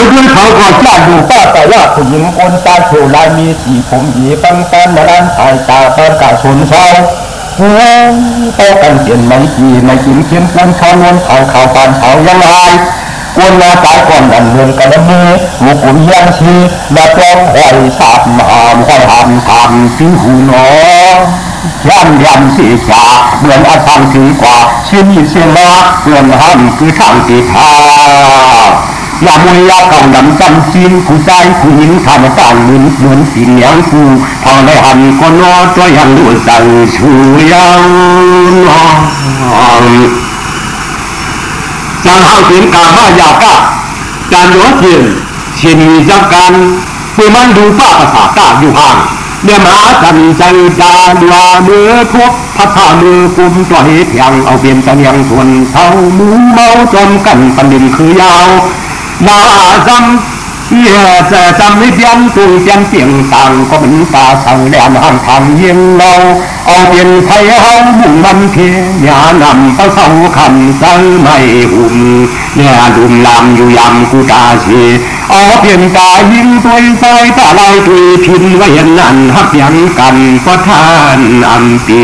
ยด้วยเขาก่อนญาติดูป้าแต่ว่าผู้หญิงคนตาเขียวลายมีสีผมหยีปังปันมาด้านสายตาปานกาชนเศร้าโอ้โตกันเปลี่ยนไม่กี่ไม่กินเขียนปูนชอนวนเขาข่าวปานเขายังไงกวนลาตายก่อนดันเมืองกันมือหูปุ๋ยยังชีและปลองหอยสาบหามหอยหามทำสิหูนอย่ำยำสีจาเหมือนอาชังสีกว่าชิ้นเสียงมาเพื่อนห้ามคือทางตีทา อย่ามวยยาเก่าดำจำจีนผู้ชายผู้หญิงทำต่างเหมือนเหมือนสีเหนียงกูทางได้หันก็นอตัวยังดูสั่งชูยังนอจางห้างเสียงกาบ้ายากาจานหัวเทียนเชียนมีจักการเพื่อมันดูป้าภาษากาอยู่ห่างเนี่ยมาจันใจจาดวามือพวกพัฒมือกุมตัวเหตุยังเอาเปลี่ยนเสนียงส่วนเท่ามือเมาจนกันปันดินคือยาว นาจำเยี่จะจำไม่เพียงตุยเพียงเสียงสั่งก็เป็นตาสั่งแดนห่างทางเยี่ยงเราเอาเปลี่ยนไทยเฮามุ่งมันเพียานำเขาเศร้าคำสั่งไม่หุ่มเนี่ยดุมลำอยู่ยำกูตาเชีเอาเปลี่ยนกายิงตัวซอยตาลายตุยพินไว้เห็นนั่นฮักยังกันก็ท่านอันปี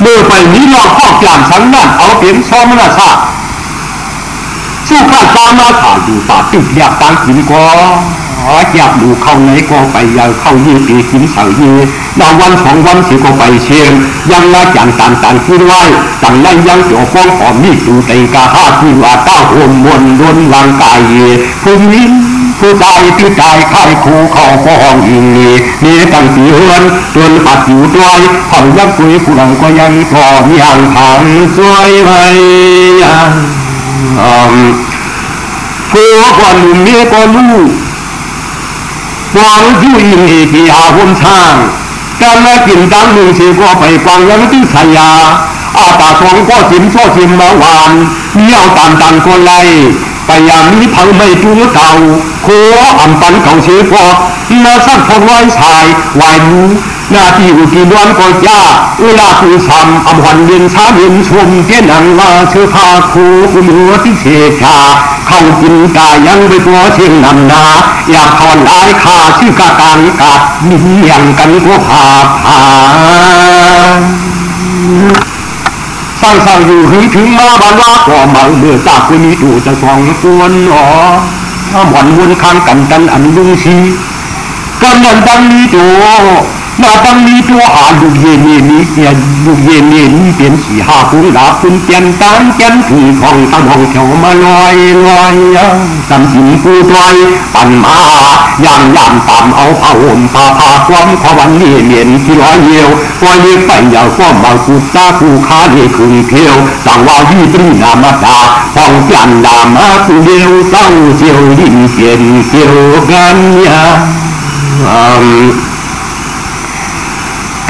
เมื่อไปนี้เราข้อกลางสังนั่นเอาเปลี่ยนชอมนาซา สู้ข้าตามมาถ่ายดูป่าติดอยากตางกินก็อยากดูเข้าไหนก็ไปอยากเข้ายี่ปีกินเสายี่ดาววันสองวันสิก็ไปเชียงยังละจันตันตันคิดไว้จังไรยังเกี่ยวฟ้องหอมมีดูเตกาห้าคิดว่าเต้าห่มมนรนวางกายผู้นี้ผู้ชายที่ตายไข้คูเข้าฟ้องอิงนี่นี่ตั้งสีเฮือนจนปัดอยู่ด้วยผ่อนยักคุยผู้หลังก็ยังพอยังทางสวยไว้ยัง ผัวก่อนหนุ่มเมียก่อนลูกวางยู่อินที่หาคนช่างการมากินดังหนึ่งสีก็ไปฟังยังที่สายาอาตาทองก็ชิมโซ่ชิมมาหวานเมี่ยวตามตันคนไร ไปยามนี้พังไม่จูเก่าโคอ่ำปันเก่าเชื้อพอมาสักพอไว้ชายวายมูหน้าที่อุกินวันก็ยาเวลาผู้ทำอำหันเย็นช้าเย็นชมเกี้ยนังว่าเชื้อพาคูคุมือที่เชชาเข้ากินกายังไปตัวเชียงนำนาอยากถอนลายขาชื่อกาการกัดมีอย่างกันก็พาพา ฟังสร้างอยู่หึงถึงมาบานว่าก็มาเมื่อจากคนนี้ดูจะสองตัวอ๋อหวันวนข้างกันกันอันลุงชีกันนั้นดังนี้ตัว 那帮你说哈路也也你也路也也你边起哈不拉分边单边平空当空桥嘛来来呀，咱心不断斑马样样扮好怕混怕怕光怕完里面去来要，我也白要光毛骨打骨卡里空飘，当我一定那么大，方便那么溜，到就领先就干呀，嗯。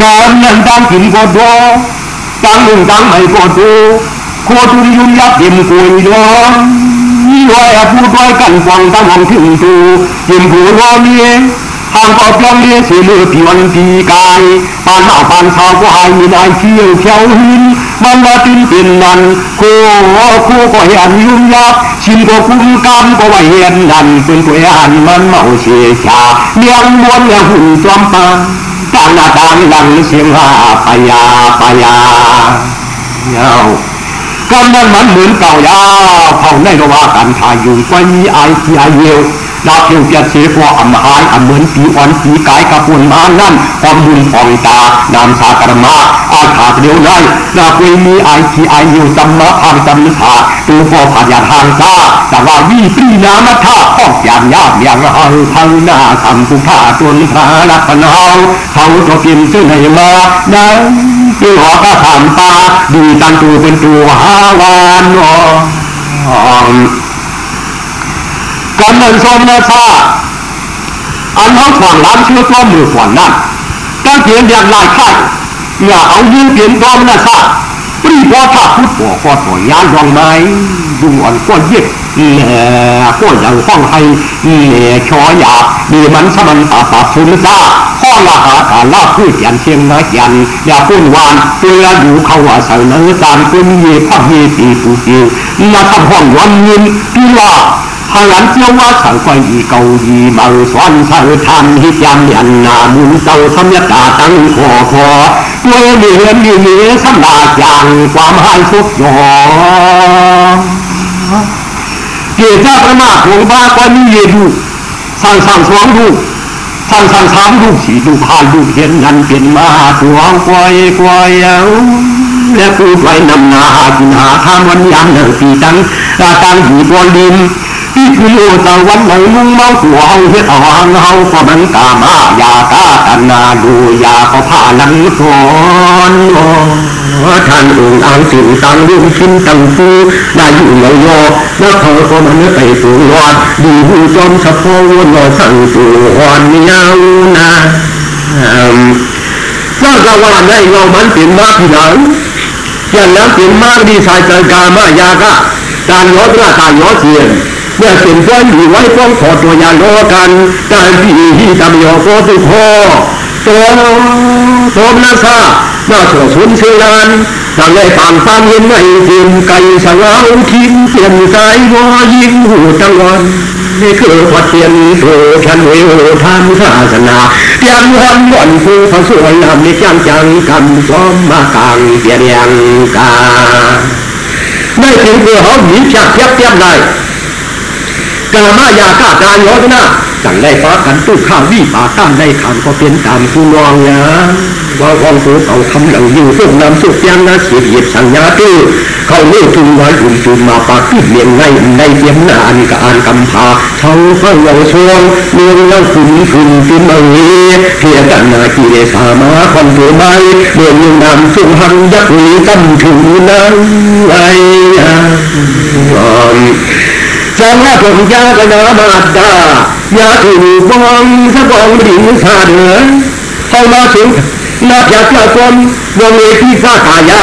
ตามเอาผ้าห่มผ้าผ้าความขวันนี่เหมียนที่ร้อยเยียวปล่อยเลี้ยไปยาวก็มากูตากูค้านี่คืนเที่ยวสั่งว่ายี่ตรีนามาดาฟองจันดามากูเดียวเศร้าเสียวดินเสียนเสียวกันยาการนั้นดังกินก็ดูดังหนึ่งดังไม่ก็ดูโคตุนยุนยับยิมกุยดองยี่ห้อยผู้ด้วยกันฟังตั้งห้องถึงตูยิมผู้รอเมียทางก็เพียงเลี้ยสีมือปีวันปีกายปานหน้าปานชาวก็หายมีนายเที่ยวเที่ยวหินมันมาตินเป็นมันโคคู่ก็เห็นยุ่งยับชิมก็คุ้มกำก็ว่าเห็นดันเป็นตัวอันมันเมาเสียชาเลี้ยงมวนเลี้ยงหุ่นจอมปาน ต่างนาตามดังเสียงว่าปยาปยาเย้ากันนั้นมันเหมือนเก่ายาเผาในระว่ากันทายอยู่ก็มีไอที่ไอเยว ดาวเทียวเปียเสียฟออำหายอำเหมือนปีอ่อนปีกายกระปุนมานั่นความบุญของตานามสากรมาอาขาเดียวได้นาคุยมีไอทีไอเยวสัมมาทางสัมสาตูฟอผัดยาทางซาแต่ว่าวิปรีนามาท่าข้องยามยามอย่างหังทางหน้าคำผู้ผ้าตวนพระลักนเอาเขาตัวกินซึ่งไหนมานั้นคือหอกระถามตาดีตันตูเป็นตัวหาวานอ๋อ การเงินสมนาชาอันเขาถอนล้านชื่อตัวมือฝอนนั่นการเขียนอย่างลายค่าอย่าเอายืนเขียนตัวนาชารีพอถ้าพุทธบอกก็ตัวยานรองไม้ดูอ่อนก็เย็บแหล่ก็อย่างห้องให้แหล่ชอหยาบมีมันสมันตาตาทุนซาข้อละหาตาลาพืชยันเชียงนายันอย่าพูนวานเตืออยู่เขาว่าเสนอตามกุนเย่พักเยตีปูเย่มาทำห้องวันยินปีลา 好人叫我常关于旧义谋算受贪协任人啊满受心一打等可可，为了了了心那样ความให้สุขยอเกี่ยวกับพระมาของพระก็มีเยดูสั่งสั่งสองดูสั่งสั่งสามดูสี่ดูห้าดูเห็นนั้นเป็นมาตัวควายควายเอาและผู้ไว้นำนาหากินหาทางวันยามหนึ่งปีตั้งตั้งหีบอลิม ที่ คือตะวันไหนมุ่งเมาหัวเฮาเฮ็ดเอาหางเฮาก็มันกามายากาตันนาดูยาเขาผ่าลังสอนท่านองค์อังสิ่งตังรุ่งชิ้นตังฟูได้อยู่เลยโยนักเขาก็มันไปสู่รอดดีหูจอมสะโพวนรอสั่งสู่หอนเยาวนาว่าก็ว่าได้เรามันเป็นมาพี่ไหลังอย่างนั้นเป็นมากดีสายใจกามายากะการยอดราการยอดเสียน เมื่อเป็นก้อนอยู่ไว้ป้องขอตัวยาโลกันการที่ที่ตำยอโกตุโคตัวโสมนาซามาสวสุนเชลานทางในปางฟังย็นไม่เทียมไก่สังเอาทิ้งเปลี่ยนสายวอยิงหูจังวันนี่คือวัดเตียนโสชันเวอทานศาสนาเตียนวันวันฟูพระสวยงามในจังจังคำซ้อมมากลางเปียนยังกาไม่ถึงเพื่อเขาหนีจากเทียบเทียบได้ กามายากาการยอดนะจังได้ฟ้ากันตู้ข้าววี่ป่าตั้งได้ขันก็เป็นตามผู้นองนะว่าของตัวเขาทำหลังยิ่งสุกนำสุกยังนะเสียเหยียบสัญญาตื้อเขาเลื่อจุนไว้อุ่นจุนมาปากที่เลียงในในเตียมนานกับอ่านกำพาเขาเฝ้าเราช่วงเมืองเล่าขุนขุนติมเอ๋เพียกันนากีเดสามาคอนตัวใบเมืองยังนำสุหังยักษ์หลีกำถึงนั้นไว้จังหวะผมยากันนามาดายาถูกบองสะบองดินสาเดือนเข้ามาถึง นาพยาเจ้าคนวงเอที่ซากายา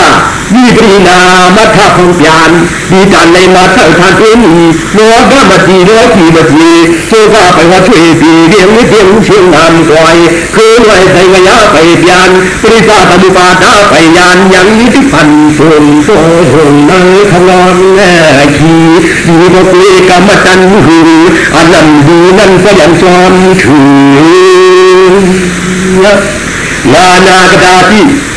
วิปรีนามัทธพงยานดีการในมาเท่าทานเอ็นโนดาบัตีโนทีบัตีโซฟาไปว่าช่วยปีเรียงนิเพียงเชียงนาม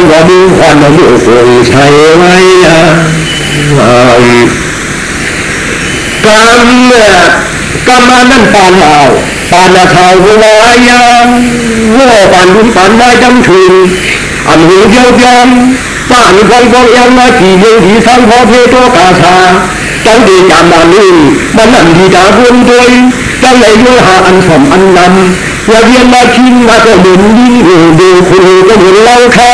แก่เย่กันก็ตั้งเท้าสินเท้าดูดูตัวเป็นขนูหน่วยยันเมืองยันเรื่องคงเขาชีหุนตาหูดีลายมาสันทานังในเขียวก็ตะกะเขียวก็ตะไวเพียงเพียนตั้งยันทุนเปลี่ยนปงเปลี่ยนอเลสายเอมวนกันเอ็นสันตัวเยอะถ่ายตาตีมืออ่อนก็หูหมอพองจันหันให้ถลายมือหนุ่ยฝุ่นเปลี่ยนอะไรลองเทียกันจะสู่เอากันเหนาเนากินข้าวพอดหวานได้เย็นทันตัวก็ดูความมันดูฝนใช้ไว้การเนี่ยกรรมานั่นปานเอาปานอาเขาหัวยังวัวปานหุ่นปานไม้จำชุนอันหูเยียวยงป้านคงบอกยังมาขี่เยี่ยที่สังพอเพโตกาชาจังดีจามานนี้มันนั่นดีจาบุญด้วยจังเลยด้วยหาอันสมอันนำ อย่าเวียนมาชิงมาก็ดินดีดูคุณก็เห็นเล่าค่า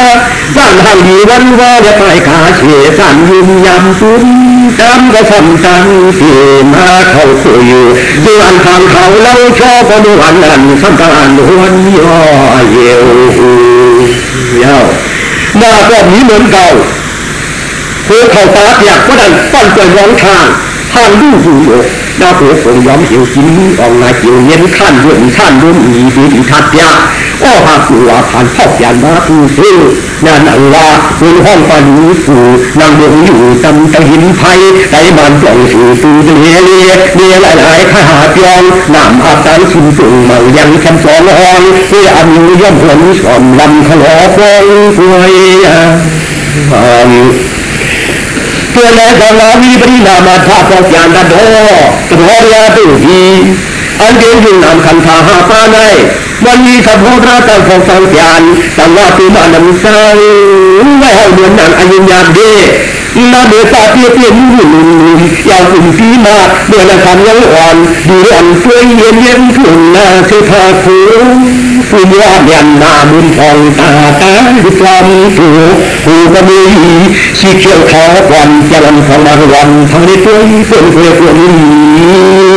สร้างทางดีวันว่าจะไปขาเฉียสันยืนยำสุนจำก็ซ้ำตังเสียมาเข้าคุยอยู่ดูอันทางเขาเล่าชอบก็ดูอันนั้นสัมการหวนย่อเยวเย้าหน้าก็มีเหมือนเก่าคือเขาตาอยากก็ดันปั้นใจร้องทางทางดูหูโยดาผัวคงยอม เหี่ยวกินออกนาเกี่ยวเย็นขั้นเรื่องขั้นร่วมอีดีดีทัดยาอ้หากหัวผ่านพ่อยานมาคูซื้อนานอัลลาบนห้องปานูสูนางเดืองอยู่ตำตะหินไผ่ไต่มันปล่องสู่ตูเลียเลียเลียหลายหลายข้าหาเปียงนำอาบตานชิมสุ่งมังยังคมสองห้องเพื่ออันย่อมผลสอมลำขลอฟองฟวยตัวแลกลา ဆွေလဲဆောင်လာပြီးပြိနာမှာထဆောက်ကြံတတ်တော်သဘောတရားတို့သည် อันเดียวยิ่งนำคันธาหาป้าได้วันนี้ขบวนราตาของสังขารต่างว่าปีมานำสังไม่ให้เหมือนนางอายุยามเดนาเดตาเตี้ยเตี้ยนุ่นยาวอุ่นฟีมาเมื่อละคำยังอ่อนดีอ่อนช่วยเย็นเย็นถึงนาเสพาคูผู้ยาเยันนาบุญทองตาตาดิกรรมถูผู้ก็มีสีเขียวขาววันจะวันของมารวันทางในตัวเพื่อนเพื่อนเพื่อนวาน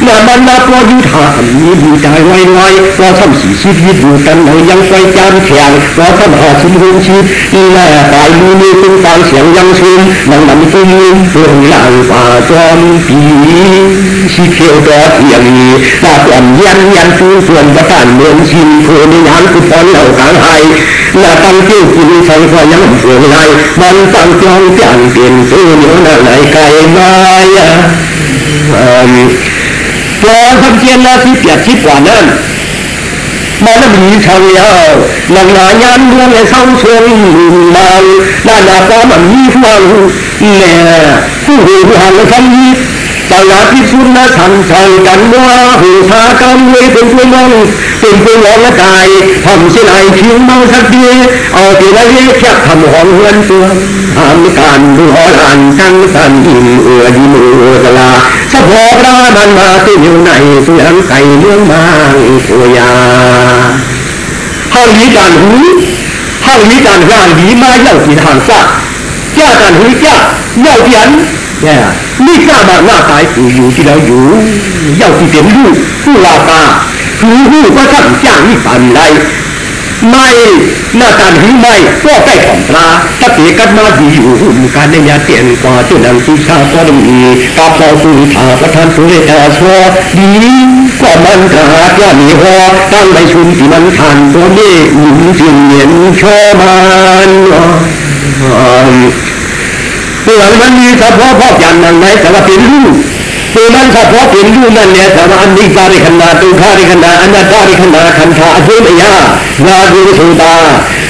那么那多有他迷迷在外外，我从西西皮路跟南阳摔江墙，我从河西东西，一来白路路东方向阳村，南南东东来化妆皮，西飘着天意，那转烟烟出转不散人心，可你难不穿老残骸，那当就不常说阳回来，南方江江边走牛奶来盖麦呀，嗯。 ระทานเมืองชินโคในยานคือพรากลางไห้หน้าตั้งเที่ยนใส่ไฟยังเฟืองไรมันตั้งจองจานเปลี่ยนซื้อเหน้าไหนไกลมาพอทำเชียนนาที่เปียกที่กว่านั้นมาแล้วมีชาวเยาหลังหนายันเมืองในเศร้าชวงมาด้านหน้าฟ้ามันมีฟังแม่ผู้หูหันและทั้งนี้ตลาดที่สุดนะทันใจกันว่าหูชากันเวเป็นผู้มองเป็นผู้ร้องละกายทำเสียไหนเพียงเมาสักเดียเอาทีละเรียกแค่ทำหองเงินตัวทำการดูหอหันทั้งสันอินเอือดีมือกลา สะพอพระมันมาที่อยู่ในเสียงไก่เมืองบางตัวยาห้องนี้การหูห้องนี้การร่างดีมาเย่าที่ทางซะจ้าการหูจ้าเย่าเพียนเนี่ยนี่กล้ามาหน้าตายอยู่อยู่ที่เราอยู่เย่าที่เป็นลูกผู้ลาตาคือหูก็สั่งจ้างนี่ปันไร ไม่น้าการหิไม่ก็ใกล้ของตราถ้าเปียกันมาดีอยู่หุ่นการในยาเตียนกว่าจนนังสุชาก็ดีกาพอสุธาประธานสุเรศชัวดีกว่ามันกาดว่ามีหัวตั้งในชุนที่มันทันตัวนี้หนุนสิ่งเย็นชอมันเรื่องมันมีเฉพาะพ่อยันนั่งไหนแต่ว่าเป็น ลูกตัวมันเฉพาะเป็นลูกนั่นเนี่ยแต่ว่าอันนี้การิคันนาตุคาริคันนาอนนั้นการิคันนาคันธาอภิเมยาวาดูสุตา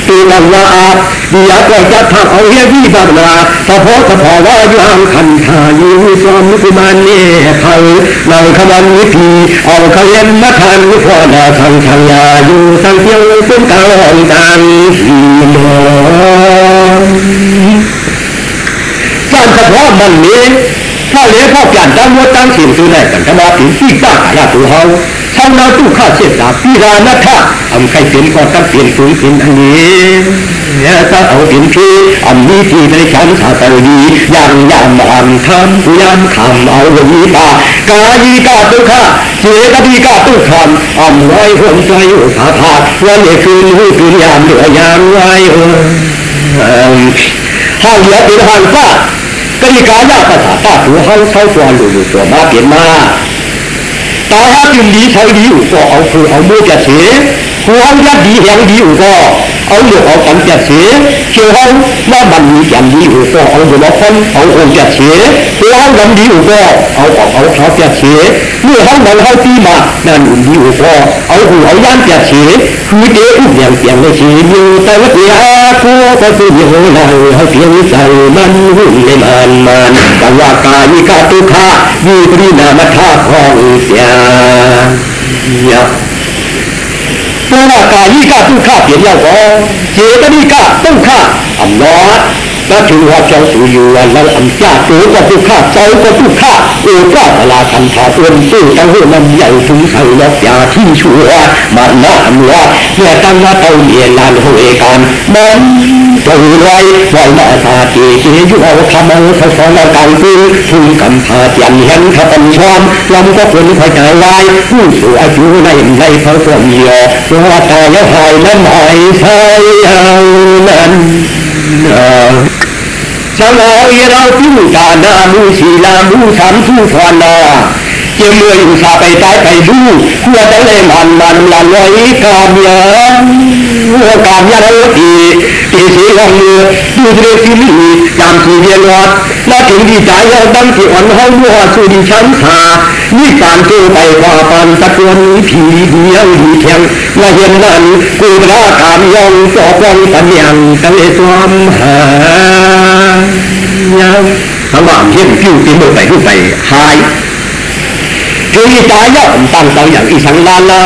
ตัวนันว่าอาดียะก็จะทำเอาเฮียที่บางนาเฉพาะเฉพาว่ายู่างคันธาอยู่ซ้อมกุมารเนี่ยเขาเราขบันวิธีเอาเขาเย็นมาทันพอดาทางทางยาอยู่สังเที่ยวซึ่งกลางดังสีมอการเฉพาะมันนี้ ถ้าเลี้ยงพ่อการตั้งวัดตั้งสิ่งตัวไหนกันถ้ามาถึงที่ตั้งหาตัวเขาชาวนาตู้ข้าเสียดาปีรานะท่าอำใครเป็นก็ตั้งเปลี่ยนสูงเป็นอันนี้เนี่ยถ้าเอาเป็นพี่อันนี้ที่ในชั้นสาตดียังยามอ่านทำยามคำเอาวีตากายีกาตุข้าเจตดีกาตุคำอ่ำไว้หัวใจอุสาธาวันนี้คืนหูคืนยามเหลือยามไว้ห้องเหลือเป็นห้องฟ้า ကတိကာယကသာတာဘူဟောင်းဆောက်ွာလို့လို့ဆိုတာဗေမာတာဟာတင်ဒီဆိုင်ဒီဥတော်အောင်ဖို့အောင်မို့ကြစေဟောင်းကြဒီဟောင်းဒီဥတော် เอาคือเอามือจะเสียหัวยัดดีแหงดีอยู่ก็เอาเหลือเอากันจะเสียเชื่อเขาว่ามันมียันดีอยู่ก็เอาหัวคนเอาองจะเสียหัวเขาลำดีอยู่ก็เอาเอาเอาเขาจะเสียเมื่อเขามันเขาตีมานั่นดีอยู่ก็เอาหัวเอายันจะเสียคือเดี๋ยวเสียงเสียงเลยเสียอยู่แต่ว่าเสียคู่ก็คืออยู่ในเขาเสียงใส่มันหุ่นในมันมันแต่ว่ากายิกาตุขาอยู่ปรินามาท่าของเสีย呀。ตัวว่ากายิกาตุขาเปลี่ยนแล้วก็เจตนิกาต้องข้าอำนาจและ ကာယိကဒုက္ခပြေရောက်သောယေတတိကဒုက္ခအလော ตัวก็ตุข้าเจ้าก็ตุข้าโอ้ก้าเวลาคันธาตัวสู้ตั้งหัวมันใหญ่ถึงใส่แล้วยาที่ชัวมันน่าอันว่าเมื่อตั้งว่าเต่าเมียนานหัวกันมันตัวไรไว้มาตาตีเจอยู่เอาทำอาสะสอนเอาการฟื้นทุ่งกำพาเตียนเห็นขับชอมลำก็ควรพอใจไว้ผู้สูงอายุในในพระสมเยอตัวตายแล้วหายนั้นหายใช่เอานั้น สลอยเราผู้ตานามูสีลามูสามผู้ฟานา เจ้าเมื่ออยู่สาไปตายไปดูเมื่อจะเลยมันมันละลอยกา มยากามยาแล้วดีตีสีลงมือดูเรื่องที่มียามสีเรียนวัดและถึงดีใจเราตั้งที่อ่อนห้องมัวสู่ดิฉันหานี่การเจอไปกว่าปันตะกวนนี้ผีเดียวดีเทียงและเห็นนั้นกูราขามยองจอกองปัญญงกันเลยสวมหายังคำว่าเที่ยงพิ้วตีมือไปขึ้นไปหาย ถึงใจยอมตั้งใจอย่างอีสังลานละ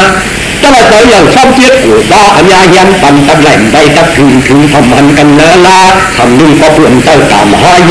ก็ละใจอย่างชอบเทียบหัวบ้าอัญญายันปันตะแหล่งได้ตะคืนถึงทำมันกันเนลาทำนี่ก็เพื่อนเจ้าตามหาเ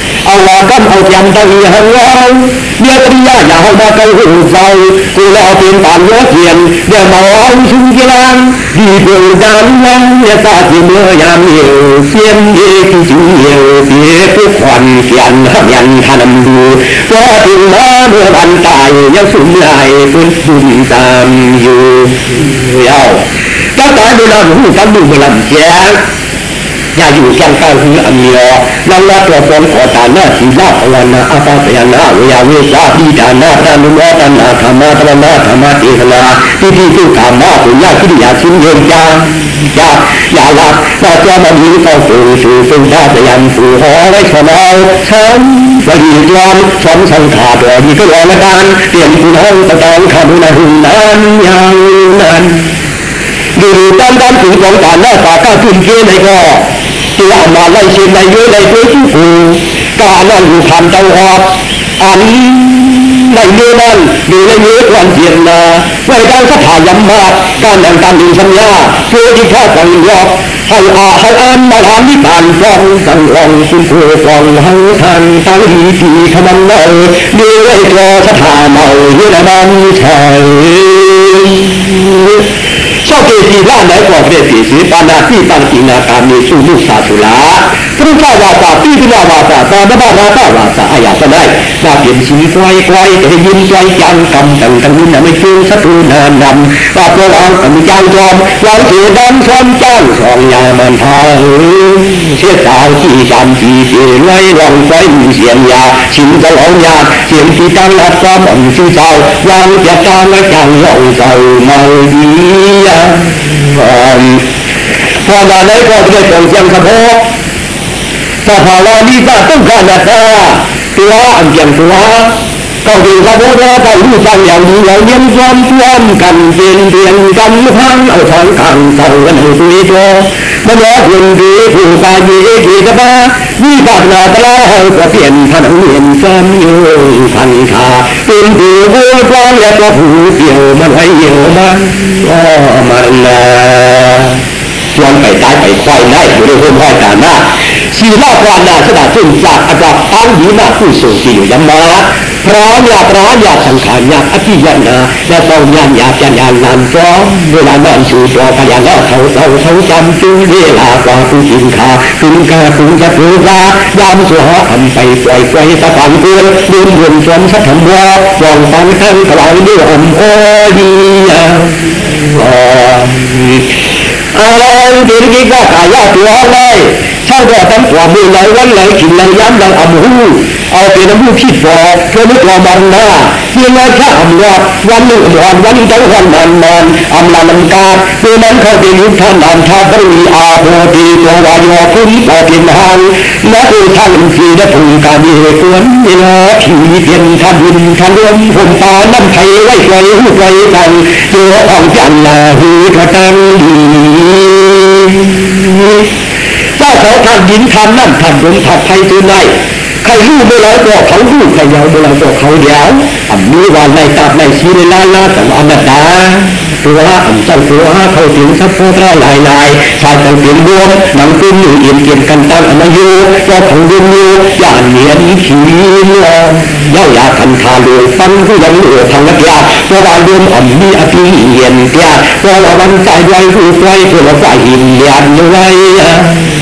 าเกาหูใจกูแล้วเป็นปานยอดเทียนเดี๋ยวมาเอาชุนกีฬาดีเกินดานยังเนี่ยตาที่เมื่อยามเหี่ยวเสียนเยี่ที่จูเหี่ยวเสี อย่าอยู่เย้างดูโบราณแจ้อย่าอยู่จังการคืออันเดียวลังลาตัวตนขอตาหน้าสีลาภาวนาอาตาสียนาเวียเวสาดีดานาตานุโมตนาธรรมะธรรมะธรรมะเอกนาที่ที่สุธรรมะปุญญาคิดอยาชินเย็นจาอย่าอย่าลับเราจะมาดีเข้าสู่สู่สู่ท่าสยันสู่หอไว้ชนะฉันสดียอมฉันสังขาดเลยมีก็รอละกันเปลี่ยนคุณห้องตะตองขาดูนะหุ่นนั้นยังนั้นดูตามตามถึงของการหน้าตาข้าขึ้นเกี่ยในก็ ที่ว่ามาไล่เชีในยอะในเพื่อที่ผูการนั่นอยู่ทำจังหวัดอันในเมื่อนั้นดูในเยอวันเทียนนาไว้การสถายำมาการแบ่งการดูสัญญาเพื่อที่ข้าสังยอกให้อาให้อันมาทานที่ผ่านฟองสังลองคุณผู้ฟองให้งทันตั้งทีทีขมันเมาดูไว้รอสถาเมาเยอะนะมันใช่ ชอบเกจีล่าไหนกว่าเกสีสีปานาที่ปังกินาคามีสุมุสาสุลา พระเจ้าวาสาปีพิลาวาสาตาบาราตาวาสาอายาสนายนาเปลี่ยนชีควายควายแต่ยินใจจังกำตังตังวินไม่ฟื้นศัตรูนานนำว่าพวกเราทำจางจอมวางเสือดำซ้อมจ้างสองยามันทาเชี่ยสาวที่จำที่เสียไว้ลองไฟมีเสียงยาชิมจะลองยาเสียงที่ตั้งรัดซ้อมอ่อนชื่อเจ้าวางจะจางและจังลองเจ้ามาดีพอมาได้ก็ได้ส่งเสียงสะโพก สภาวะนี้ก็ต้องการนะตัวอันเพียงตัวก็คือพระพุทธเจ้ารู้จังอย่างนี้เราเยี่ยมชมชวนกันเปลี่ยนเปลี่ยนกันพังเอาทางทางเศร้ากันให้คุยโตมันว่าคนดีผู้กายดีดีกบ้าวิปัสนาตลาให้ก็เปลี่ยนถนนเห็นซ้ำอยู่พันขาเป็นผู้ผู้กว้างและก็ผู้เปี่ยวมันให้เหี่ยวมันก็มันละชวนไปตายไปควายไล่อยู่ในห้องห้อตาหน้า สีลาความนาสดาจุนจากอาจารย์ตั้งดีมยาพร้อมยาสังขารยาอธิยันาและต้องยันยากยันยันนานฟ้องเวลานอนสู่ตัวพยานแล้วเขาเขาเขาจำจูเวลากว่าผู้กินขาคุณกาคุณจะผูกายามสัวทำไปปล่อยปล่อยสะพันเพื่อนลืมบุญชนสักทำว่าฟองฟันข้างกลายด้วยอมโอดีอะไรดีดีก็ขายาตัวเลย ก็ตั้งความมือไหลวันไหลขินไหลย้ำไหลอ่ำหูเอาเป็นน้ำมูกขี้ฟอเพื่อไม่กลัวบังหน้าเพียงแค่ข้าอำรอดวันหนึ่งวันวันทั้งวันมันมันอำลาลังกาเพื่อนั้นเขาเป็นยุทธนานชาบรีอาโพดีตัววายอคุ้มต่อเพียงหังและคือท่านสีและผูกการมีเหตุเวลาผีเพียงท่านวินท่านรวมผมตาน้ำไทยไว้ไกลหูไกลกันเจอของจันลาหูกระตังดี ท่างดินทำนั่นทำบนทัดไทยตัวไหนใครรู้ไม่แล้วก็เขารู้ใครยาวไม่แล้วก็เขาเดียวอันนี้วันในตับในชีในลาลาแต่อนัตตาตัวอันเจ้าตัวเขาถึงสัพพะลายลายชายต้องเปลี่ยนรวมหนังขึ้นอยู่เอียนเกียนกันตั้งอนายุเจ้าของเรียนอยู่อย่างเนียนขีเล่าอยาคันคาเลยฟังผู้ยังเหลือทางนักยาตัวเราเดินอ่อนมีอภิเหียนแก่ตัวเราวันใจไว้ผู้ไฟตัวเราฝ่ายหินเดียนไว้กำลังไว้เด็ดกูอยากเห็นพระวีทาเดียอาตัวพันลายลายตัวเราคนใจดำเรืองยังเราเห็นน้ำเอื้อหุ่นลายอาตัวทำจะใส่ยิ้มมาอยู่ว่าตั้งนั้นเดียว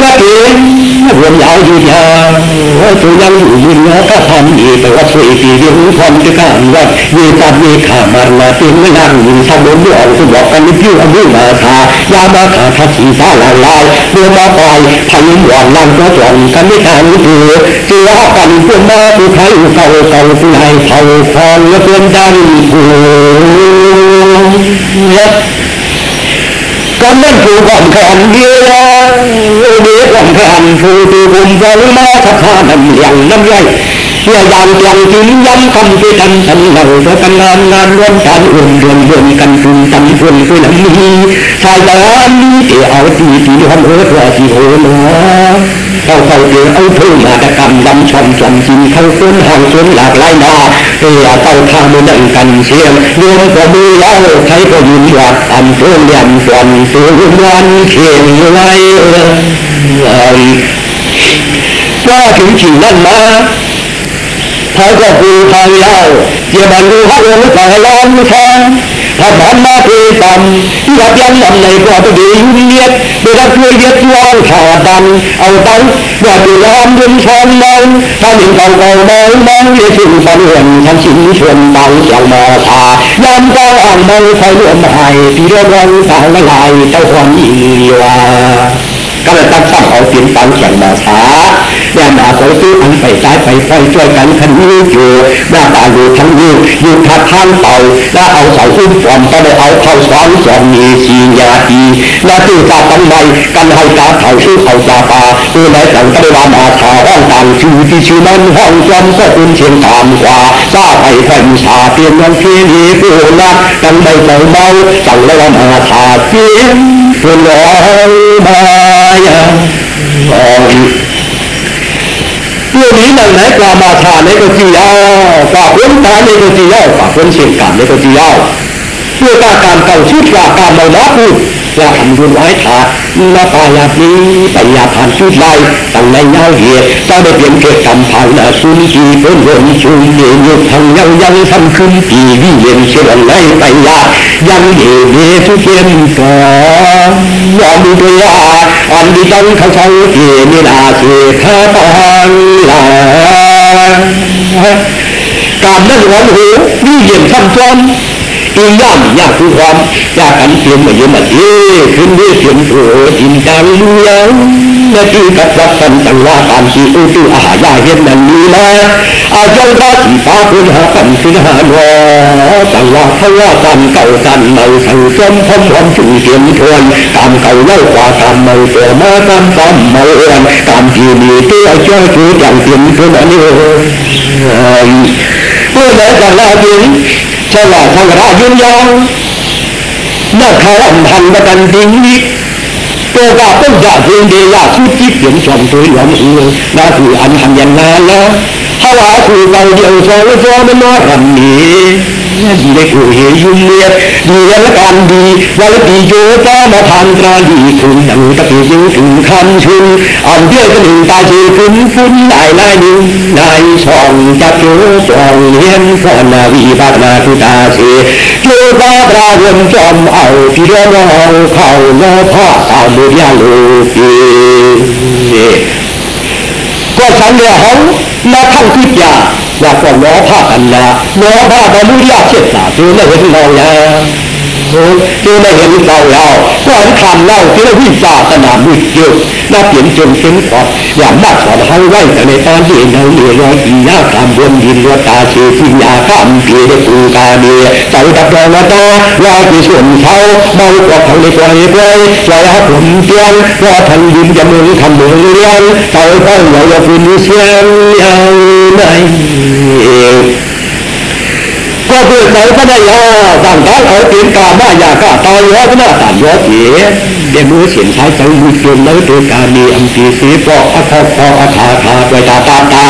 นักทีไว้ว่าเรียาวว่าน่าจะขาเพียงนานวันยาวอยู่ว่าเองวันยาวอยู่ยาวว่าตัวยังอยู่ยินนะก็ทำอีกแต่ว่าช่วยปีเดียวความจะข้ามว่าเยจับเยขามามาเต็มเวลาอยู่ทำบนด้วยสมบอกกันไม่พิ้วอันนี้มาทายามาขาทัศีสาลายลายเมื่อมาปล่อยพันหวานลังก็จอนกันไม่ทางเถือเจ้ากันเพื่อมาผู้ไทยเศร้าเศร้าผู้ใหญ่เศร้าฟองและเพื่อนดังผู้ ก็นั่นคือความแข็งเดียวเดียวความแข็งคือตัวผมจมาทักข้าน้ำเลี้ยงน้ำใหญ่เมื่อยามยังจินย้ำคำที่ทำทำเราเพื่อกันงานงานร่วมกันอุ่นรวมรวมกันคืนตำ คืนคืนนี้ชายยามนี้เกี่ยวเอาตีตีทำเออตัวที่โหนเขาเขาเกี่ยวเอาเพิ่มมาตะกรรมดำชมชมจริงเข้าต้นห่างต้นหลากหลายนาเออเต้าทางมือนั่งกันเสียงรวมกับมือแล้วใช้ก็ยืนหวัดอันเพิ่มยันฟันสูงวันเขียนไว้ว่าถึงสิ่งนั้นมาเขาก็คือทางเล่าเยวกับรู้เขาองค์สายล้อมแทน ถ้าผ่านมาคือต่ำที่รับยันลำในกว่าตัวดียุ่งเยียดโดยรับช่วยเย็ดวางขาดันเอาตังว่าตัวล้อมยืนชอนมองถ้าหนึ่งเก่าเก่ามองมองเรียสิงฝันเห็นทำสิ่งชวนบางอย่างมาชายามก็อ่างมองคอยรวมหายที่เรื่องรังสางละลายเจ้าความอีวาก็เลยตั้งตั้งเอาสียงฟังเสียงมาช้า แม่มาเขาซื้ออันไปซ้ายไปไฟช่วยกันคันนี้อยู่หน้าตาอยู่ทั้งนี้อยู่ทัดทางเต่าแล้วเอาเสาอุ้มฟอมก็ได้เอาเข้าซ้อนสอนมีสียาดีแล้วตื่นจากกันใหม่กันให้ตาเถ่าชื่อเขาจาปาตัวไหนสั่งก็ได้ว่ามาชาห้องต่างชื่อที่ชื่อนั้นห้องจอมก็คุณเชียงตามกว่าซาไปแผ่นชาเปลี่ยนยังเพียนีผู้นักกันไม่เมาเมาสั่งแล้วมาชาเสียงผู้ลอยมาอย่างก่อน เรื่อนี้มันไหนปลามาทาในก็จียาวปลาพ้นตาในก็จียา วปลาพ้นเชียงกาในก็จียาวเพื่ารการเก่าชุดปลาการเมาน้าพูดปลาทำยุนไว้ถาหน้าตาอยากนี้ไปอยาผ่านชุดไรตั้งในเงาเหตุเจ้าได้เปลี่ยนเกิดกำพังนาสุนทีเพิ่นเพิ่นชุนเยยุทางยังยังทำขึ้นปีวิเย็นเชื่อในไปยายังเยเยทุกเย็นก่อนยอมดูตัวยาอันดีจังเขาใช้เกียมินาเสียแค่ตอนลังการนั่งร้อนหูนี่เย็นซ้ำซ้อ นอีย่ามยากคือความยากกันเพียงมาเยอมเอ๊ขึ้นด้วยเสียงโผจินจางเลี้ยงนาทีกับรับสันตังว่าตามสีอุตุอาหายาเห็นนั้นนี้นะอาจารย์ว่าสีฟ้าพื้นหากันขึ้นหาหนอตังว่าเขาว่ากันเก่ากันเมาสังจมพมความชุ่มเสียงทวนตามเก่าเล่ากว่าตามเมาตัวมาตามตามเมาเอ็นตามที่มีตัวเจ้าคืออย่างเสียงทวนอันนี้เมื่อไหร่กันแล้วจริง ฉลาดทางรายุนยองนักข่าวพันประกันจริงนี้ตัวว่าต้องจะเพียงเดียวชุดที่เปลี่ยนชมตัวหลอมเองน่าคืออันทำยันนานแล้วถ้าว่าคือเราเดียวสองสองมันน้อยกันนี้ ดีได้กูเหียยุ่งเลียดีแล้วกันดีวันดีโยจ้ามาทานตราดีคุณดังตะปียิงถึงคันชุนอันเดียวกันหนึ่งตาจีฟุ้นฟุ้นได้นายหนึ่งนายสองจับโจสองเฮียนสอนนาวีบานาคุตาเสโจตาปราเงินจอมเอาพี่เดียวเอาเขาโลพ่อสาวมือยลูกีก็ฉันเนี่ยเขานาทั้งคิดยา ว่าก็ล้อผ้ากันละล้อผ้าบรรลุยาเช็ดสาตัวไม่เห็นเราแล้วจึงได้เห็นเราแล้วก็อันคำเล่าที่เราวิศาสนาบุตรเยอะน่าเปลี่ยนจนเป็นขอดอย่างมากสอนเขาไว้แต่ในตอนที่เราเหนื่อยร้อยปีหน้าตามบนดินรตาเสียสิยาข้ามเพียรปูกาเดียเจ้าดับรองตาว่าที่ส่วนเขาเบากว่าเขาในปล่อยปล่อยปล่อยให้ผมเตียงว่าทันดินจะมึงทำมืองเลี้ยงเจ้าต้องอย่าอย่าฟื้นเสียงยัง ไงก็เพื่อใจพระนายาต่างกันเอาเตียนกาบ้ายากาตายย้อนหน้าต่างย้อนเสียเดี๋ยวมือเสียนใช้จังมือจนแล้วตัวการมีอัมพีสีปอกอัคคออัคาคาไปตาตาตา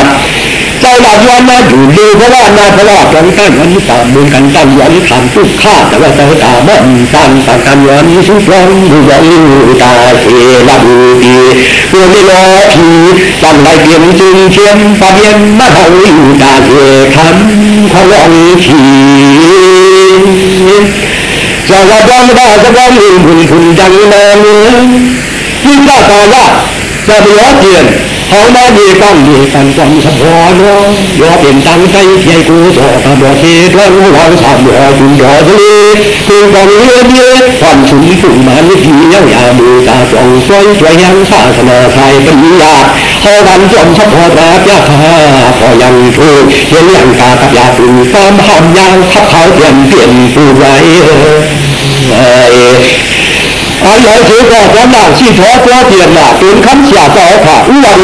หลักยอนมาอยู่ดีเพราะว่านาพระว่ากันตั้งวันนี้ตามมือกันตั้งย้อนทำทุกข้าแต่ว่าเจ้าตาบ่อนตั้งต่างกันย้อนสุดร้อนดูย้อนตาเทละดูดีตัวไม่รอทีตั้งไรเพียงจึงเชียมปะเพียนมาเทาอยู่ตาเทคันขลองทีจะว่าดองได้จะว่าลืมคุณคุณจังนานยิ่งว่าตาว่าจะเหลือเกียน เขาได้ดีต้องดีกันจำสะพอเนาะยอเป็นตั้งใจเที่ยกูสอตาบอเททวนหัวสามหัวจุนยอทะเลคือกองเรือเดียความสุนสุนมันวิธียังยาดูตาจองสวยสวยยังศาสนาไทยเป็นยาเขาวันจมสะพอแบบยาคาพอยังถูกเห็นยังกากับยาตุนซ้อมหอมยางทับเขาเปลี่ยนเปลี่ยนผู้ไร อันไหนถือก็สำนักที่ถอตัวเปลี่ยนหน้าตุนคำเสียต่อผ่าอุวา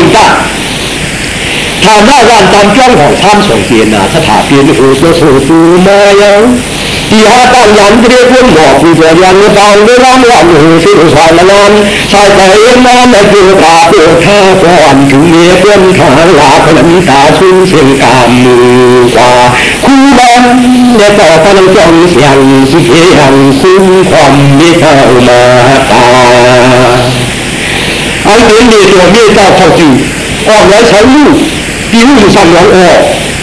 รินตาถามได้วันตามจ้องของท่านส่งเปลี่ยนนาสถาเปลี่ยนหูตัวสูตูมายังที่หาตั้งยันเรียกว่าหมอกผู้เจริญฟังได้รับวันหูสิ้นสายละนอนชายใจน้ำในเกี่ยวกาเกี่ยวข้าก่อนถึงเมียเพื่อนขาลาขนมตาชุ่มเสียงกามมือกว่าคู่บ้านได้ต่อพลังจงเสียงสิเกียงคุ้มความไม่เข้ามาตาอันเป็นดีตัวเมียเจ้าเข้าจริงออกแล้วใช้ลูกปีลูกสั่งหลังออก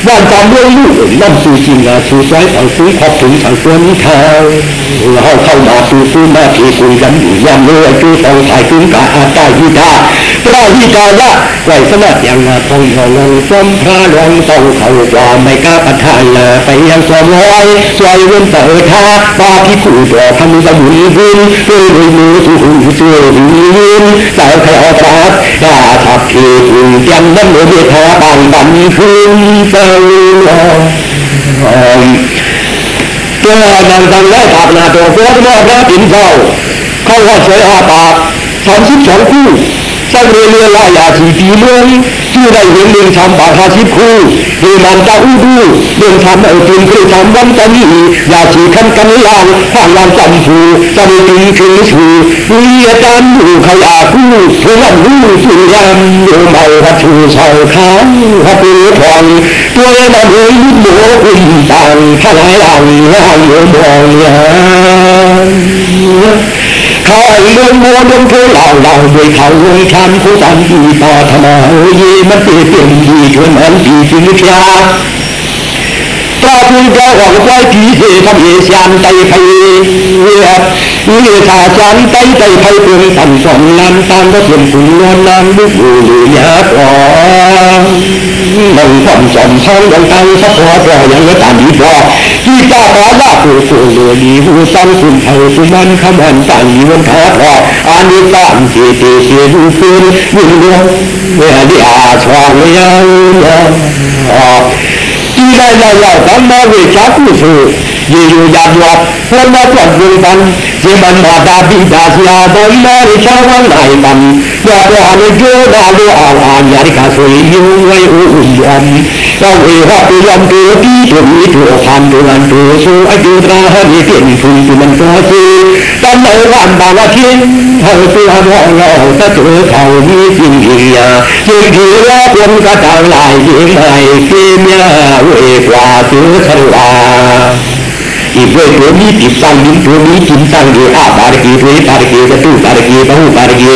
วันจำเรื่องลูกนั่นสู่จริงนะสู่ใจเอาซื้อขอบถึงสังตัวนี้เท้าเราเข้ามาสู่สู้มาทีคุยกันอยู่ยันเลยคือต้องถ่ายคุ้มกาอาตาวิตา พระวิตาละไหวสมัครอย่างนาทองทองลงจอมพระลองต้องเขาจอมไม่กล้าประทานนาไปยังสมร้อยสวยเว้นเปิดท่าปาที่ขู่ตัวทำสมุนขึ้นด้วยมือถูหุ่นเชื่อยืนสาวใครเอาทับดาทับที่คุณจำน้ำมือเบียทาบางบันขึ้นเจ้าตัวนางตังได้ปากนาตัวตัวที่ว่าพระปิ่นเจ้าเข้าว่าสวยอาปากสามสิบสองคู่ สร้งเรือเรือลายาสีปีเมืองชื่ได้เห็นเมืองทำปากหาสิบคู่เรื่องมันตาอู้ดูเมืองทำเอาตึงคือทำวันตะนียาสีขันกันลางข้างลานจำผูจำตีคือชูมีอาจารย์ดูขยาคู่ผู้วันรู้สุยามโยมเบาพัชูเสาค้างพัดเรือทองตัวเองเอยยิ้มโหอุ่นต่างทลายหลังห้างโยมองยา ข้าเรื่องโมดงเธอเหล่าเหล่าด้วยเขาด้วงชันผู้ตันดีต่อธรรมเอ้ยมันเปลี่ยนเปลี่ยนดีชวนมันดีจริงคราตราคุณแกหวังไว้ผีเสทำเอชานไตไพเวียเวียชาชานไตไตไพเพื่อนสันสอนนานตามก็เพียงคุนวลนานลูกหูหรือยาก่อนมันความสมท้องยังตั้งสักพอพอยังไม่ตามดีพอ ที่เจ้าขอว่าผู้ผู้เลือดีผู้ตั้งคุณเท่าสุมันขมันตั้งมีวันท้อพออันนี้ตามที่ที่เสียดูคืนยิ่งเรื่องเมื่อที่อาชวงยังที่ได้ยาวๆทั้งมาเวชาผู้สู ยีอยู่ยาดวัดเพื่อนมาจัดวงกันที่มันมาดาบิดาสีอาบนมาริชาวันไหนกันยาดวานโยดาลูอาวานยาริกาสวยอยู่ไว้อุ่นยอมเราเอวะตัวยอมตัวที่ตัวนี้ตัว พันตัวนั้วสู้ไอตัวตราให้เดียตัวมันตัวซื้อตอนเราวันบางอาทิตย์เขาตัวมองเราถ้าตัวเขามีจริงจริงยาจริงที่ว่าคนกระจายหลายที่ไม่เกี่ยมเวกว่าตัวฉลาอีกด้วยตัวนี้ติดตั้งดิ้ตัวนี้จินตั้งเดีอาบารกีตัวนี้บารกีกระตู้บารกีพระหูบารกี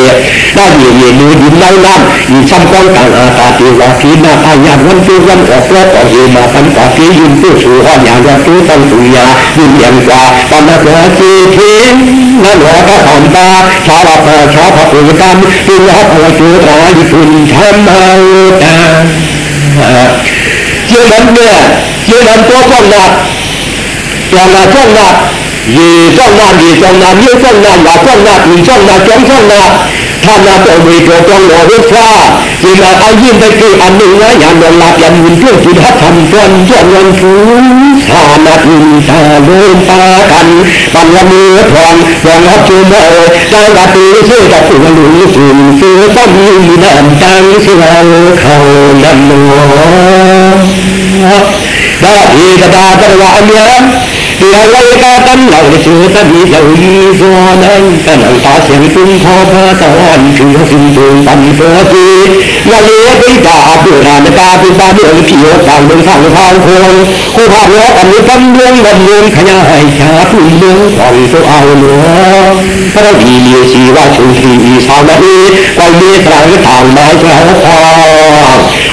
ได้เยียมเยี่ยมดินเล่าน้ำอีช่างก้อนต่างอาตาตีวาทีนาอาญาวันตัววันออกรอบออกเยมาพันกว่าทียืนตัวสู่ห้องอย่างว่าตัวตั้งสุยายืนอย่างกว่าตอนนั้นหัวเจีเทียนนั่นหัวก็ถอนตาชาวพระชาวพระปุกรรมตัวหัวจุตราญี่ปุ่นทำเอาตาเจ้านั้นเนี่ยเจ้านั้นตัวก้อนหนัก chọn là chọn là vì chọn là vì chọn là như chọn là là chọn là vì chọn là chọn chọn là tham là tội vì của con lộ hết ra vì là ai nhiên đây kêu anh đừng nói, nhà nó lạc dành mình trước chỉ đã thành toàn toàn ngân phú thà mặt thà lên ta cần bằng là mưa thuần bằng hấp chú mơ đang là tư sư đã tự là lũ sùn sư tâm như đàn tăng sư là khẩu lầm lúa đó thì ta ta ta là anh nhớ เราไว้ตาตั้นเราเชื่อสมีเราอีโวนั้นตนังตาเสียงซึ่งพอพระสอนคือสิ่งสูงปันโสตีนาเลี้ไปตาเบื่อหานตาปุตาเบื่อผิวต่างเมืองทางทางโคงคู่ภาพล้อกันนี้ตั้งเรื่องวันเรื่องขยายชาผู้เมืองสอนโซเอาเนื้อพระดีเลียชีวะชุนทีชาวนาดีไปเมื่อสร้างทางไม้เราพอ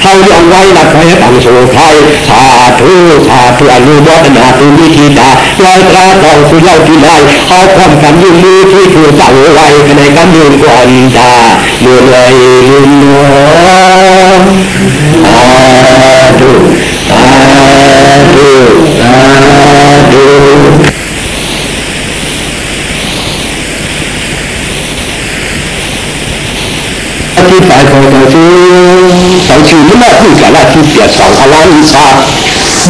เขายอมไว้ละครต่างสู่ไทยสาธุสาธุอนุโมทนาตุวิคีตาลอยตราทองสุเล่าที่ไายเอาความสนยิ่งมือที่ถูกสั่งไว้ในกำยืนก่อนตาอยู่เลยลุนโนสาธุสาธุสาธุที่ฝ่ายของต่อสู้ 小区你们不敢来去别找他拉你查。